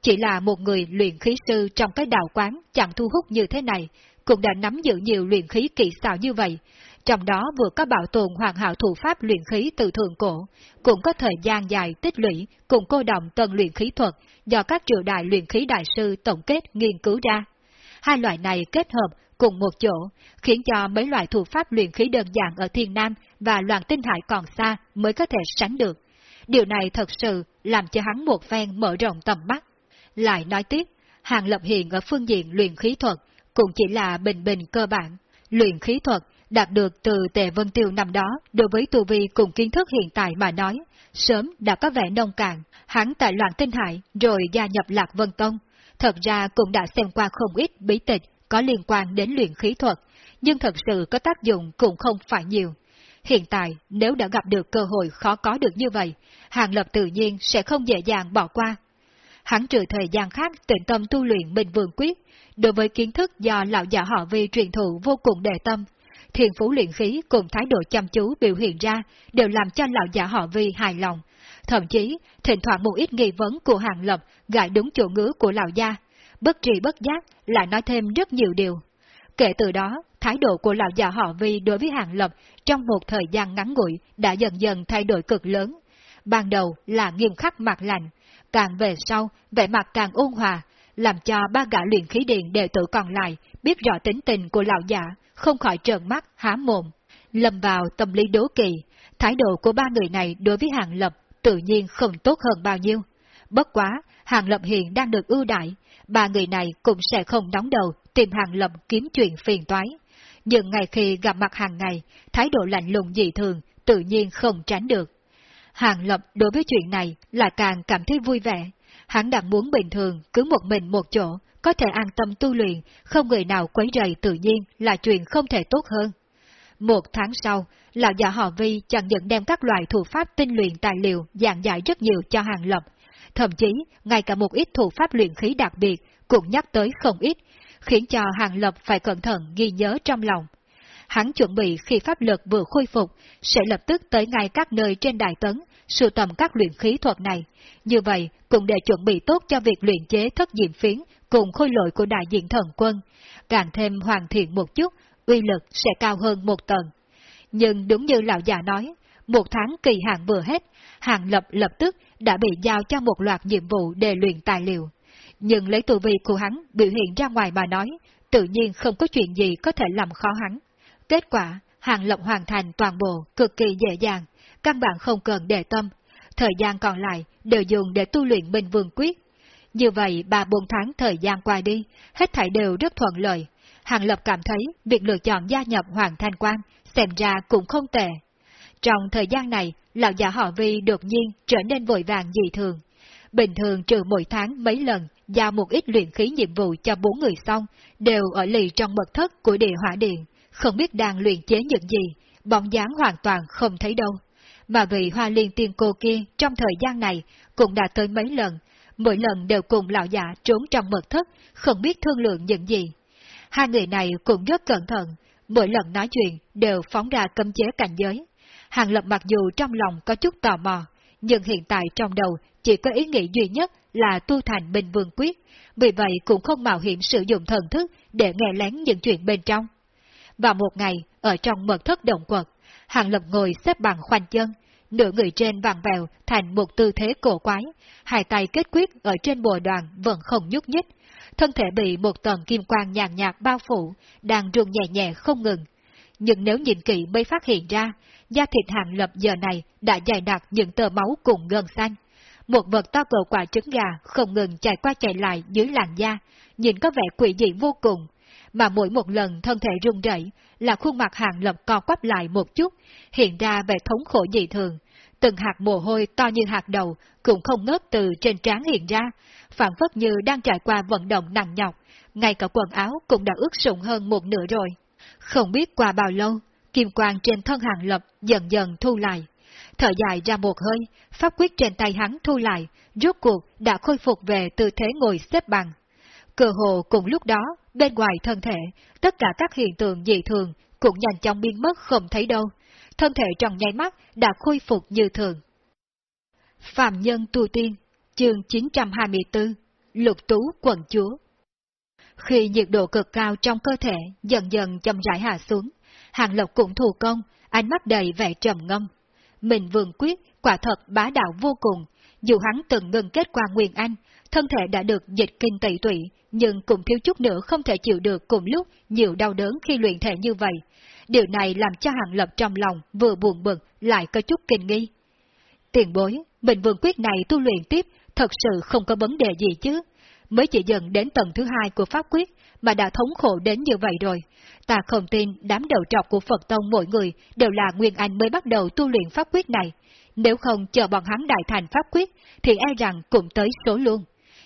Chỉ là một người luyện khí sư trong cái đạo quán chẳng thu hút như thế này, cũng đã nắm giữ nhiều luyện khí kỳ xảo như vậy, trong đó vừa có bảo tồn hoàn hảo thủ pháp luyện khí từ thượng cổ, cũng có thời gian dài tích lũy cùng cô động tầng luyện khí thuật do các triều đại luyện khí đại sư tổng kết nghiên cứu ra. Hai loại này kết hợp cùng một chỗ, khiến cho mấy loại thủ pháp luyện khí đơn giản ở Thiên Nam và Loạn Tinh Hải còn xa mới có thể sánh được. Điều này thật sự làm cho hắn một phen mở rộng tầm mắt. Lại nói tiếp, Hàng Lập Hiện ở phương diện luyện khí thuật cũng chỉ là bình bình cơ bản. Luyện khí thuật đạt được từ Tề Vân Tiêu năm đó đối với tu vi cùng kiến thức hiện tại mà nói, sớm đã có vẻ nông cạn, hắn tại loạn tinh hải rồi gia nhập Lạc Vân Tông. Thật ra cũng đã xem qua không ít bí tịch có liên quan đến luyện khí thuật, nhưng thật sự có tác dụng cũng không phải nhiều. Hiện tại, nếu đã gặp được cơ hội khó có được như vậy, Hàng Lập tự nhiên sẽ không dễ dàng bỏ qua. Hắn trừ thời gian khác tịnh tâm tu luyện Bình Vương Quyết, đối với kiến thức do lão giả họ vi truyền thụ vô cùng đề tâm, thiền phú luyện khí cùng thái độ chăm chú biểu hiện ra đều làm cho lão giả họ vi hài lòng. Thậm chí, thỉnh thoảng một ít nghi vấn của Hàng Lập gãi đúng chỗ ngứa của lão gia, bất trì bất giác lại nói thêm rất nhiều điều. Kể từ đó, thái độ của lão già họ Vi đối với Hàng Lập trong một thời gian ngắn ngủi đã dần dần thay đổi cực lớn. Ban đầu là nghiêm khắc mặt lạnh, càng về sau vẻ mặt càng ôn hòa, làm cho ba gã luyện khí điện đệ tử còn lại biết rõ tính tình của lão giả, không khỏi trợn mắt, há mồm. lầm vào tâm lý đố kỵ thái độ của ba người này đối với Hàng Lập tự nhiên không tốt hơn bao nhiêu. Bất quá, Hàng Lập hiện đang được ưu đại, ba người này cũng sẽ không đóng đầu tìm Hàng Lập kiếm chuyện phiền toái. Nhưng ngày khi gặp mặt hàng ngày, thái độ lạnh lùng dị thường, tự nhiên không tránh được. Hàng Lập đối với chuyện này là càng cảm thấy vui vẻ. Hắn đang muốn bình thường, cứ một mình một chỗ, có thể an tâm tu luyện, không người nào quấy rầy tự nhiên là chuyện không thể tốt hơn. Một tháng sau, lão già họ Vi chẳng những đem các loại thủ pháp tinh luyện tài liệu giảng giải rất nhiều cho Hàng Lập, thậm chí ngay cả một ít thủ pháp luyện khí đặc biệt cũng nhắc tới không ít, khiến cho Hàng Lập phải cẩn thận ghi nhớ trong lòng. Hắn chuẩn bị khi pháp lực vừa khôi phục, sẽ lập tức tới ngay các nơi trên đại tấn, sưu tầm các luyện khí thuật này. Như vậy, cũng để chuẩn bị tốt cho việc luyện chế thất diệm phiến cùng khôi lội của đại diện thần quân, càng thêm hoàn thiện một chút, uy lực sẽ cao hơn một tầng. Nhưng đúng như lão già nói, một tháng kỳ hạn vừa hết, Hàng Lập lập tức đã bị giao cho một loạt nhiệm vụ để luyện tài liệu. Nhưng lấy tù vi của hắn biểu hiện ra ngoài mà nói, tự nhiên không có chuyện gì có thể làm khó hắn. Kết quả, Hàng Lập hoàn thành toàn bộ cực kỳ dễ dàng, căn bản không cần đề tâm. Thời gian còn lại đều dùng để tu luyện Minh Vương Quyết. Như vậy ba bốn tháng thời gian qua đi, hết thảy đều rất thuận lợi. Hàng Lập cảm thấy việc lựa chọn gia nhập Hoàng Thanh Quan xem ra cũng không tệ. Trong thời gian này, lão già họ Vi đột nhiên trở nên vội vàng dị thường. Bình thường trừ mỗi tháng mấy lần giao một ít luyện khí nhiệm vụ cho bốn người xong, đều ở lì trong mật thất của địa hỏa điện, không biết đang luyện chế những gì, bóng dáng hoàn toàn không thấy đâu. Mà vị hoa liên tiên cô kia trong thời gian này cũng đã tới mấy lần, mỗi lần đều cùng lão giả trốn trong mật thất, không biết thương lượng những gì. Hai người này cũng rất cẩn thận, mỗi lần nói chuyện đều phóng ra cấm chế cảnh giới. Hàng Lập mặc dù trong lòng có chút tò mò, nhưng hiện tại trong đầu chỉ có ý nghĩ duy nhất là tu thành Bình Vương Quyết, vì vậy cũng không mạo hiểm sử dụng thần thức để nghe lén những chuyện bên trong. Vào một ngày, ở trong mật thất động quật, Hàng Lập ngồi xếp bằng khoanh chân, nửa người trên vàng vèo thành một tư thế cổ quái, hai tay kết quyết ở trên bồ đoàn vẫn không nhúc nhích, thân thể bị một tầng kim quang nhàn nhạt bao phủ, đang rung nhẹ nhẹ không ngừng. Nhưng nếu nhìn kỹ mới phát hiện ra, da thịt hàng lập giờ này đã dày đặc những tờ máu cùng gân xanh. Một vật to cỡ quả trứng gà không ngừng chạy qua chạy lại dưới làn da, nhìn có vẻ quỷ dị vô cùng. Mà mỗi một lần thân thể rung rẩy là khuôn mặt hàng lập co quắp lại một chút, hiện ra vẻ thống khổ dị thường. Từng hạt mồ hôi to như hạt đầu cũng không ngớt từ trên trán hiện ra, phản phất như đang trải qua vận động nặng nhọc, ngay cả quần áo cũng đã ướt sũng hơn một nửa rồi. Không biết qua bao lâu, kim quang trên thân hàng lập dần dần thu lại. Thở dài ra một hơi, pháp quyết trên tay hắn thu lại, rốt cuộc đã khôi phục về tư thế ngồi xếp bằng. Cơ hồ cùng lúc đó, bên ngoài thân thể, tất cả các hiện tượng dị thường cũng nhanh chóng biến mất không thấy đâu. Thân thể trong nháy mắt đã khôi phục như thường. Phạm Nhân Tu Tiên Chương 924 Lục Tú Quận Chúa Khi nhiệt độ cực cao trong cơ thể dần dần chậm rãi hạ xuống, Hàng Lộc cũng thù công, ánh mắt đầy vẻ trầm ngâm. Mình vương quyết, quả thật bá đạo vô cùng, dù hắn từng ngừng kết qua Nguyên Anh, thân thể đã được dịch kinh tẩy tụy, nhưng cũng thiếu chút nữa không thể chịu được cùng lúc nhiều đau đớn khi luyện thể như vậy. Điều này làm cho Hàng Lập trong lòng vừa buồn bực lại có chút kinh nghi. Tiền bối, bình vương quyết này tu luyện tiếp thật sự không có vấn đề gì chứ. Mới chỉ dần đến tầng thứ hai của pháp quyết mà đã thống khổ đến như vậy rồi. Ta không tin đám đầu trọc của Phật Tông mỗi người đều là Nguyên Anh mới bắt đầu tu luyện pháp quyết này. Nếu không chờ bọn hắn đại thành pháp quyết thì e rằng cũng tới số luôn.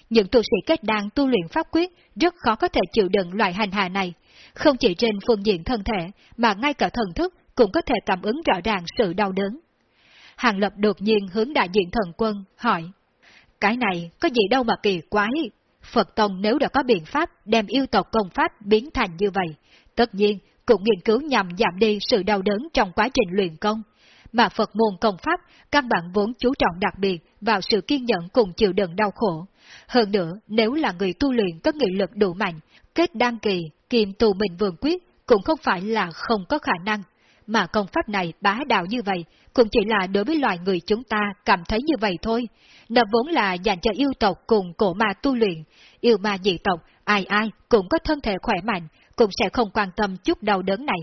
Những tu sĩ kết đan tu luyện pháp quyết rất khó có thể chịu đựng loại hành hạ này. Không chỉ trên phương diện thân thể mà ngay cả thần thức cũng có thể cảm ứng rõ ràng sự đau đớn. Hàng Lập đột nhiên hướng đại diện thần quân, hỏi. Cái này có gì đâu mà kỳ quái. Phật Tông nếu đã có biện pháp đem yêu tộc công pháp biến thành như vậy, tất nhiên cũng nghiên cứu nhằm giảm đi sự đau đớn trong quá trình luyện công. Mà Phật môn công pháp căn bản vốn chú trọng đặc biệt vào sự kiên nhẫn cùng chịu đựng đau khổ. Hơn nữa, nếu là người tu luyện có nghị lực đủ mạnh, kết đăng kỳ, kiềm tù mình vườn quyết cũng không phải là không có khả năng. Mà công pháp này bá đạo như vậy, cũng chỉ là đối với loài người chúng ta cảm thấy như vậy thôi. Nó vốn là dành cho yêu tộc cùng cổ ma tu luyện, yêu ma dị tộc, ai ai cũng có thân thể khỏe mạnh, cũng sẽ không quan tâm chút đau đớn này.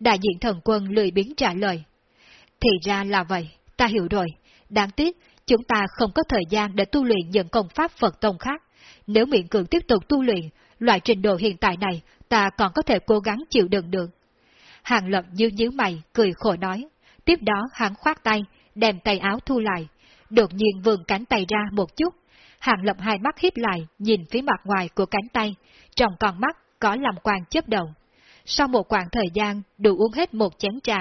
Đại diện thần quân lười biến trả lời. Thì ra là vậy, ta hiểu rồi. Đáng tiếc, chúng ta không có thời gian để tu luyện những công pháp Phật Tông khác. Nếu miệng cường tiếp tục tu luyện, loại trình độ hiện tại này, ta còn có thể cố gắng chịu đựng được. Hàng lập như nhíu mày, cười khổ nói. Tiếp đó hắn khoát tay, đem tay áo thu lại, đột nhiên vườn cánh tay ra một chút. Hàng lập hai mắt híp lại, nhìn phía mặt ngoài của cánh tay, trong con mắt có làm quang chớp động. Sau một khoảng thời gian, đủ uống hết một chén trà,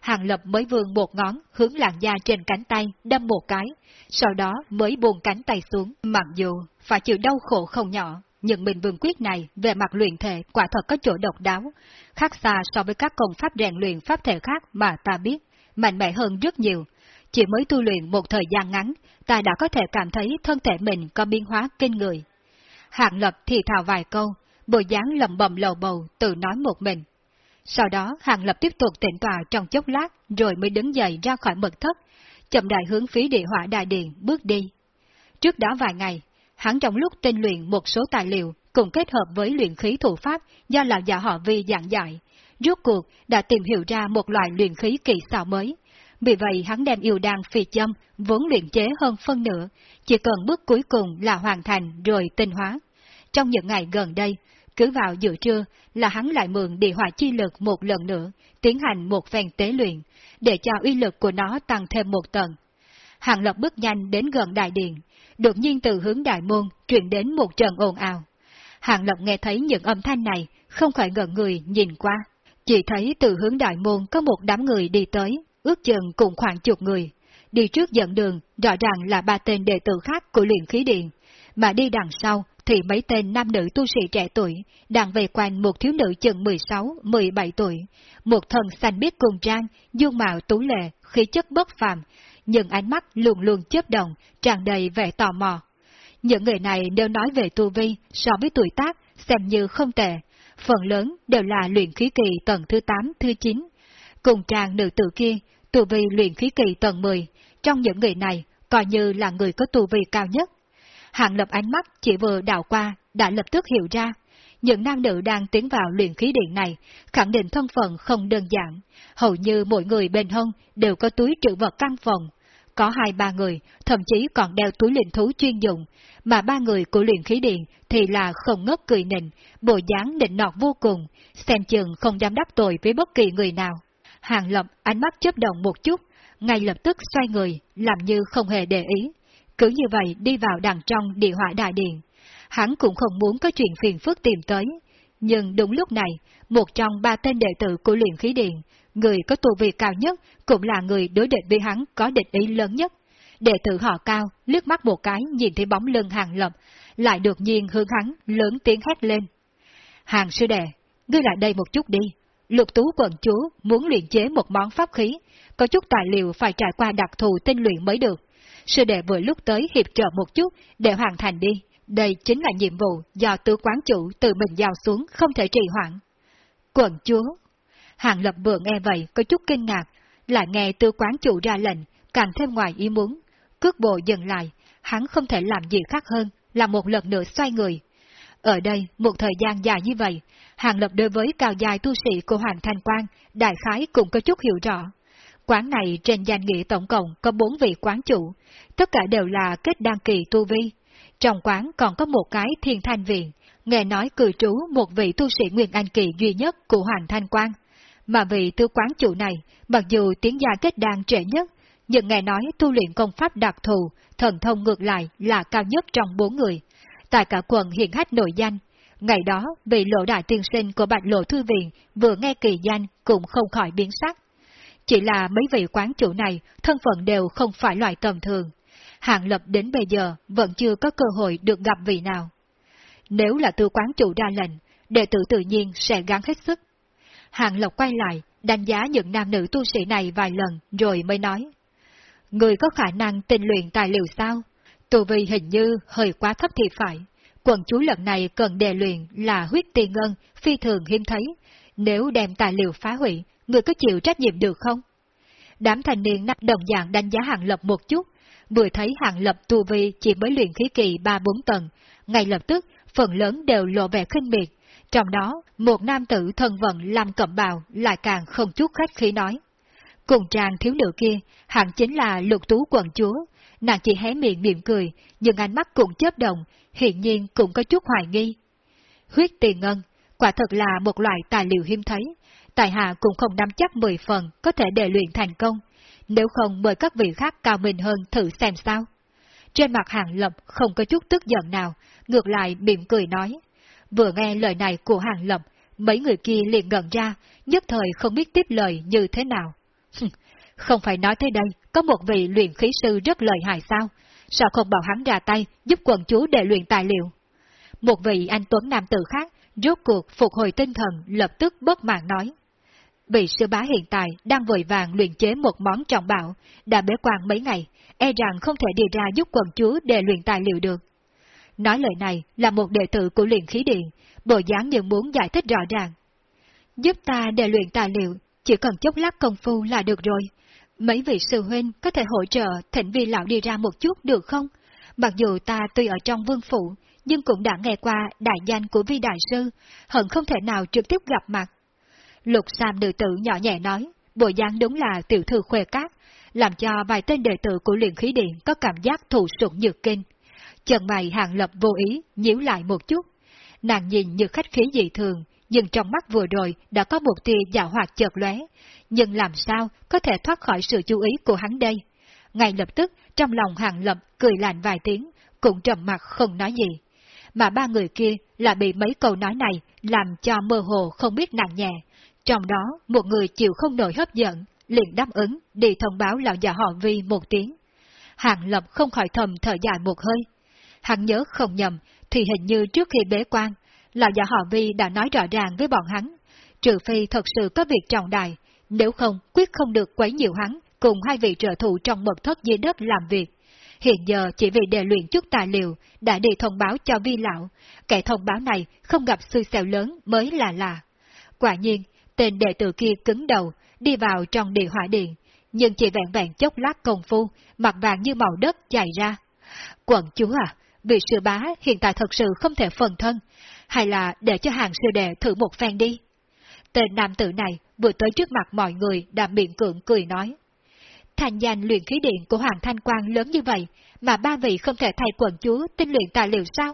Hàng Lập mới vươn một ngón hướng làn da trên cánh tay đâm một cái, sau đó mới buông cánh tay xuống. Mặc dù phải chịu đau khổ không nhỏ, nhưng mình vương quyết này về mặt luyện thể quả thật có chỗ độc đáo, khác xa so với các công pháp rèn luyện pháp thể khác mà ta biết, mạnh mẽ hơn rất nhiều. Chỉ mới tu luyện một thời gian ngắn, ta đã có thể cảm thấy thân thể mình có biến hóa kinh người. Hạng lập thì thào vài câu, bộ dáng lầm bầm lầu bầu tự nói một mình. Sau đó Hàng Lập tiếp tục tịnh tòa trong chốc lát rồi mới đứng dậy ra khỏi mật thất, chậm đại hướng phí địa hỏa đại điện bước đi. Trước đó vài ngày, hắn trong lúc tinh luyện một số tài liệu cùng kết hợp với luyện khí thủ pháp do lão già họ vi giảng dạy, rốt cuộc đã tìm hiểu ra một loại luyện khí kỳ xảo mới. Vì vậy hắn đem yêu đan phi châm vốn luyện chế hơn phân nửa, chỉ cần bước cuối cùng là hoàn thành rồi tinh hóa. Trong những ngày gần đây, cứ vào giữa trưa là hắn lại mượn địa hỏa chi lực một lần nữa, tiến hành một phen tế luyện, để cho uy lực của nó tăng thêm một tầng. Hàng Lập bước nhanh đến gần đại điện, đột nhiên từ hướng đại môn truyền đến một trận ồn ào. Hàng Lập nghe thấy những âm thanh này, không khỏi ngẩn người nhìn qua. Chỉ thấy từ hướng đại môn có một đám người đi tới, ước chừng cùng khoảng chục người. Đi trước dẫn đường, rõ ràng là ba tên đệ tử khác của luyện khí điện, mà đi đằng sau thì mấy tên nam nữ tu sĩ trẻ tuổi đang về quanh một thiếu nữ chừng 16-17 tuổi, một thân xanh biết cùng trang, dung mạo tú lệ, khí chất bất phàm, nhưng ánh mắt luôn luôn chớp động, tràn đầy vẻ tò mò. Những người này nếu nói về tu vi so với tuổi tác, xem như không tệ, phần lớn đều là luyện khí kỳ tầng thứ 8, thứ 9. Cùng trang nữ tử kia, tu vi luyện khí kỳ tầng 10, trong những người này, coi như là người có tu vi cao nhất. Hạng lập ánh mắt chỉ vừa đảo qua, đã lập tức hiểu ra. Những nam nữ đang tiến vào luyện khí điện này, khẳng định thân phận không đơn giản. Hầu như mỗi người bên hông đều có túi trữ vật căn phòng. Có hai ba người, thậm chí còn đeo túi luyện thú chuyên dụng, mà ba người của luyện khí điện thì là không ngớt cười nịnh, bộ dáng định nọt vô cùng, xem chừng không dám đáp tội với bất kỳ người nào. Hàng Lập ánh mắt chớp động một chút, ngay lập tức xoay người, làm như không hề để ý, cứ như vậy đi vào đằng trong địa hỏa đại điện. Hắn cũng không muốn có chuyện phiền phức tìm tới. Nhưng đúng lúc này, một trong ba tên đệ tử của luyện khí điện, người có tu vi cao nhất, cũng là người đối địch với hắn có địch ý lớn nhất. Đệ tử họ cao, liếc mắt một cái nhìn thấy bóng lưng hàng lập, lại đột nhiên hướng hắn lớn tiếng hét lên. Hàng sư đệ, ngươi lại đây một chút đi. Lục tú quận chúa muốn luyện chế một món pháp khí, có chút tài liệu phải trải qua đặc thù tinh luyện mới được sư đệ vừa lúc tới hiệp trợ một chút để hoàn thành đi. Đây chính là nhiệm vụ do tứ quán chủ tự mình giao xuống không thể trì hoãn. Quận chúa Hàng lập vừa nghe vậy có chút kinh ngạc, lại nghe tư quán chủ ra lệnh, càng thêm ngoài ý muốn. Cước bộ dừng lại, hắn không thể làm gì khác hơn là một lần nữa xoay người. Ở đây, một thời gian dài như vậy, Hàng Lập đối với cao dài tu sĩ của Hoàng Thanh Quang, đại khái cũng có chút hiểu rõ. Quán này trên danh nghĩa tổng cộng có bốn vị quán chủ, tất cả đều là kết đăng kỳ tu vi. Trong quán còn có một cái thiên thanh viện, nghe nói cư trú một vị tu sĩ Nguyên Anh kỳ duy nhất của Hoàng Thanh Quang. Mà vị tư quán chủ này, mặc dù tiếng gia kết đan trễ nhất, nhưng nghe nói tu luyện công pháp đặc thù, thần thông ngược lại là cao nhất trong bốn người. Tại cả quần hiện hách nội danh, ngày đó vị lộ đại tiên sinh của Bạch Lộ Thư Viện vừa nghe kỳ danh cũng không khỏi biến sắc. Chỉ là mấy vị quán chủ này thân phận đều không phải loại tầm thường. Hạng lập đến bây giờ vẫn chưa có cơ hội được gặp vị nào. Nếu là tư quán chủ ra lệnh, đệ tử tự nhiên sẽ gắng hết sức. Hạng Lộc quay lại, đánh giá những nam nữ tu sĩ này vài lần rồi mới nói. Người có khả năng tình luyện tài liệu sao? Tù vi hình như hơi quá thấp thì phải. Quần chú lần này cần đề luyện là huyết tiền ngân, phi thường hiếm thấy. Nếu đem tài liệu phá hủy, người có chịu trách nhiệm được không? Đám thanh niên nắp đồng dạng đánh giá hạng lập một chút, vừa thấy hạng lập tu vi chỉ mới luyện khí kỳ 3-4 tầng, ngay lập tức phần lớn đều lộ vẻ khinh miệt, trong đó một nam tử thân vận làm cẩm bào lại càng không chút khách khí nói. Cùng trang thiếu nữ kia, hạng chính là lục tú quận chúa, nàng chỉ hé miệng mỉm cười, nhưng ánh mắt cũng chớp động, hiện nhiên cũng có chút hoài nghi. Huyết tiền ngân, quả thật là một loại tài liệu hiếm thấy, Tại hạ cũng không nắm chắc 10 phần có thể đề luyện thành công, nếu không mời các vị khác cao mình hơn thử xem sao. Trên mặt hàng lập không có chút tức giận nào, ngược lại mỉm cười nói. Vừa nghe lời này của hàng lập, mấy người kia liền ngẩn ra, nhất thời không biết tiếp lời như thế nào. không phải nói thế đây, có một vị luyện khí sư rất lợi hại sao? Sao không bảo hắn ra tay giúp quần chú để luyện tài liệu? Một vị anh Tuấn Nam tử khác, rốt cuộc phục hồi tinh thần lập tức bất mạng nói. Vị sư bá hiện tại đang vội vàng luyện chế một món trọng bảo, đã bế quan mấy ngày, e rằng không thể đi ra giúp quần chúa để luyện tài liệu được. Nói lời này là một đệ tử của luyện khí điện, bộ dáng như muốn giải thích rõ ràng. giúp ta để luyện tài liệu, chỉ cần chốc lát công phu là được rồi. Mấy vị sư huynh có thể hỗ trợ thỉnh vi lão đi ra một chút được không? Mặc dù ta tuy ở trong vương phủ, nhưng cũng đã nghe qua đại danh của vi đại sư, hận không thể nào trực tiếp gặp mặt. Lục Sam nữ tử nhỏ nhẹ nói, bộ dáng đúng là tiểu thư khuê cát, làm cho vài tên đệ tử của luyện khí điện có cảm giác thụ sủng nhược kinh. Chân mày hàng lập vô ý, nhíu lại một chút. Nàng nhìn như khách khí dị thường, nhưng trong mắt vừa rồi đã có một tia dạo hoạt chợt lóe, nhưng làm sao có thể thoát khỏi sự chú ý của hắn đây? Ngay lập tức, trong lòng hàng lập cười lạnh vài tiếng, cũng trầm mặt không nói gì. Mà ba người kia là bị mấy câu nói này làm cho mơ hồ không biết nặng nhẹ. Trong đó, một người chịu không nổi hấp dẫn, liền đáp ứng đi thông báo lão già họ vi một tiếng. Hàng lập không khỏi thầm thở dài một hơi. Hắn nhớ không nhầm, thì hình như trước khi bế quan, lão già họ vi đã nói rõ ràng với bọn hắn, trừ phi thật sự có việc trọng đại, nếu không quyết không được quấy nhiều hắn cùng hai vị trợ thủ trong mật thất dưới đất làm việc. Hiện giờ chỉ vì đề luyện chút tài liệu đã đi thông báo cho vi lão, kẻ thông báo này không gặp xui xẻo lớn mới là lạ. Quả nhiên, tên đệ tử kia cứng đầu, đi vào trong địa hỏa điện, nhưng chỉ vẹn vẹn chốc lát công phu, mặt vàng như màu đất chạy ra. Quận chúa à, vị sư bá hiện tại thật sự không thể phần thân, hay là để cho hàng sư đệ thử một phen đi. Tên nam tử này vừa tới trước mặt mọi người đã miệng cưỡng cười nói. Thành danh luyện khí điện của Hoàng Thanh Quang lớn như vậy, mà ba vị không thể thay quận chúa tinh luyện tài liệu sao?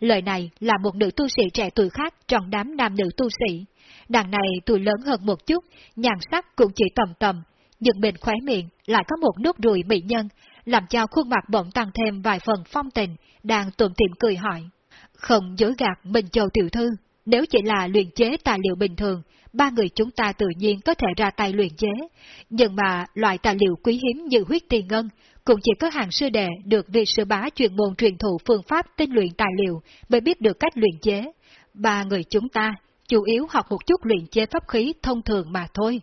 Lời này là một nữ tu sĩ trẻ tuổi khác trong đám nam nữ tu sĩ. Đằng này tuổi lớn hơn một chút, nhàn sắc cũng chỉ tầm tầm, nhưng bên khóe miệng lại có một nốt ruồi mỹ nhân, làm cho khuôn mặt bỗng tăng thêm vài phần phong tình, đang tùm tiệm cười hỏi. Không dối gạt Minh Châu tiểu thư, nếu chỉ là luyện chế tài liệu bình thường, ba người chúng ta tự nhiên có thể ra tay luyện chế, nhưng mà loại tài liệu quý hiếm như huyết tiền ngân cũng chỉ có hàng sư đệ được vị sư bá truyền môn truyền thụ phương pháp tinh luyện tài liệu mới biết được cách luyện chế. Ba người chúng ta chủ yếu học một chút luyện chế pháp khí thông thường mà thôi.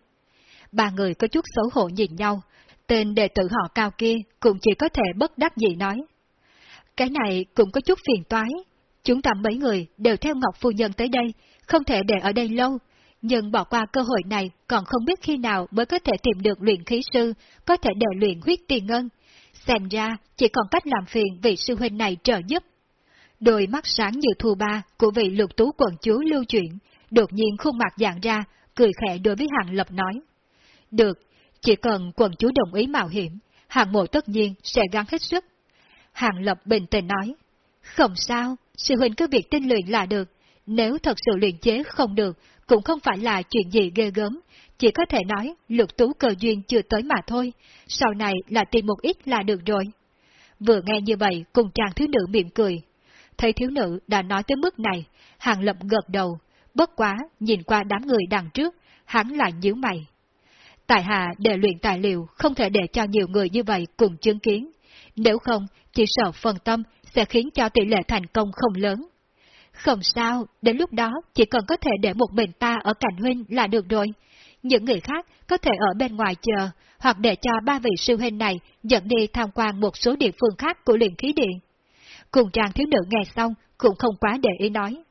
Ba người có chút xấu hổ nhìn nhau, tên đệ tử họ cao kia cũng chỉ có thể bất đắc dĩ nói. Cái này cũng có chút phiền toái, chúng ta mấy người đều theo Ngọc Phu Nhân tới đây, không thể để ở đây lâu, nhưng bỏ qua cơ hội này còn không biết khi nào mới có thể tìm được luyện khí sư, có thể để luyện huyết tiền ngân. Xem ra, chỉ còn cách làm phiền vị sư huynh này trợ giúp. Đôi mắt sáng như thu ba của vị lục tú quần chúa lưu chuyển, đột nhiên khuôn mặt dạng ra, cười khẽ đối với Hàng Lập nói. Được, chỉ cần quần chú đồng ý mạo hiểm, Hàng mộ tất nhiên sẽ gắng hết sức. Hàng Lập bình tĩnh nói. Không sao, sư huynh cứ việc tinh luyện là được, nếu thật sự luyện chế không được, cũng không phải là chuyện gì ghê gớm, chỉ có thể nói lục tú cờ duyên chưa tới mà thôi, sau này là tìm một ít là được rồi. Vừa nghe như vậy, cùng chàng thiếu nữ mỉm cười. Thấy thiếu nữ đã nói tới mức này, hàng lập gật đầu, bất quá nhìn qua đám người đằng trước, hắn lại nhíu mày. Tại hạ để luyện tài liệu không thể để cho nhiều người như vậy cùng chứng kiến, nếu không chỉ sợ phần tâm sẽ khiến cho tỷ lệ thành công không lớn. Không sao, đến lúc đó chỉ cần có thể để một mình ta ở cạnh huynh là được rồi. Những người khác có thể ở bên ngoài chờ, hoặc để cho ba vị sư huynh này dẫn đi tham quan một số địa phương khác của luyện khí điện. Cùng trang thiếu nữ nghe xong cũng không quá để ý nói.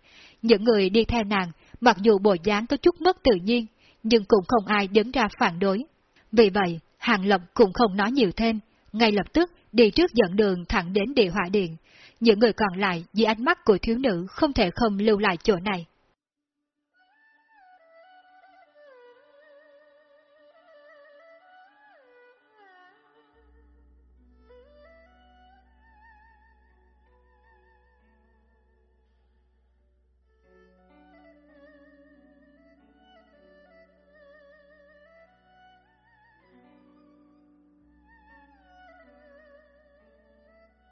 Những người đi theo nàng, mặc dù bộ dáng có chút mất tự nhiên, nhưng cũng không ai đứng ra phản đối. Vì vậy, Hàng Lập cũng không nói nhiều thêm, ngay lập tức đi trước dẫn đường thẳng đến địa hỏa điện, những người còn lại dưới ánh mắt của thiếu nữ không thể không lưu lại chỗ này.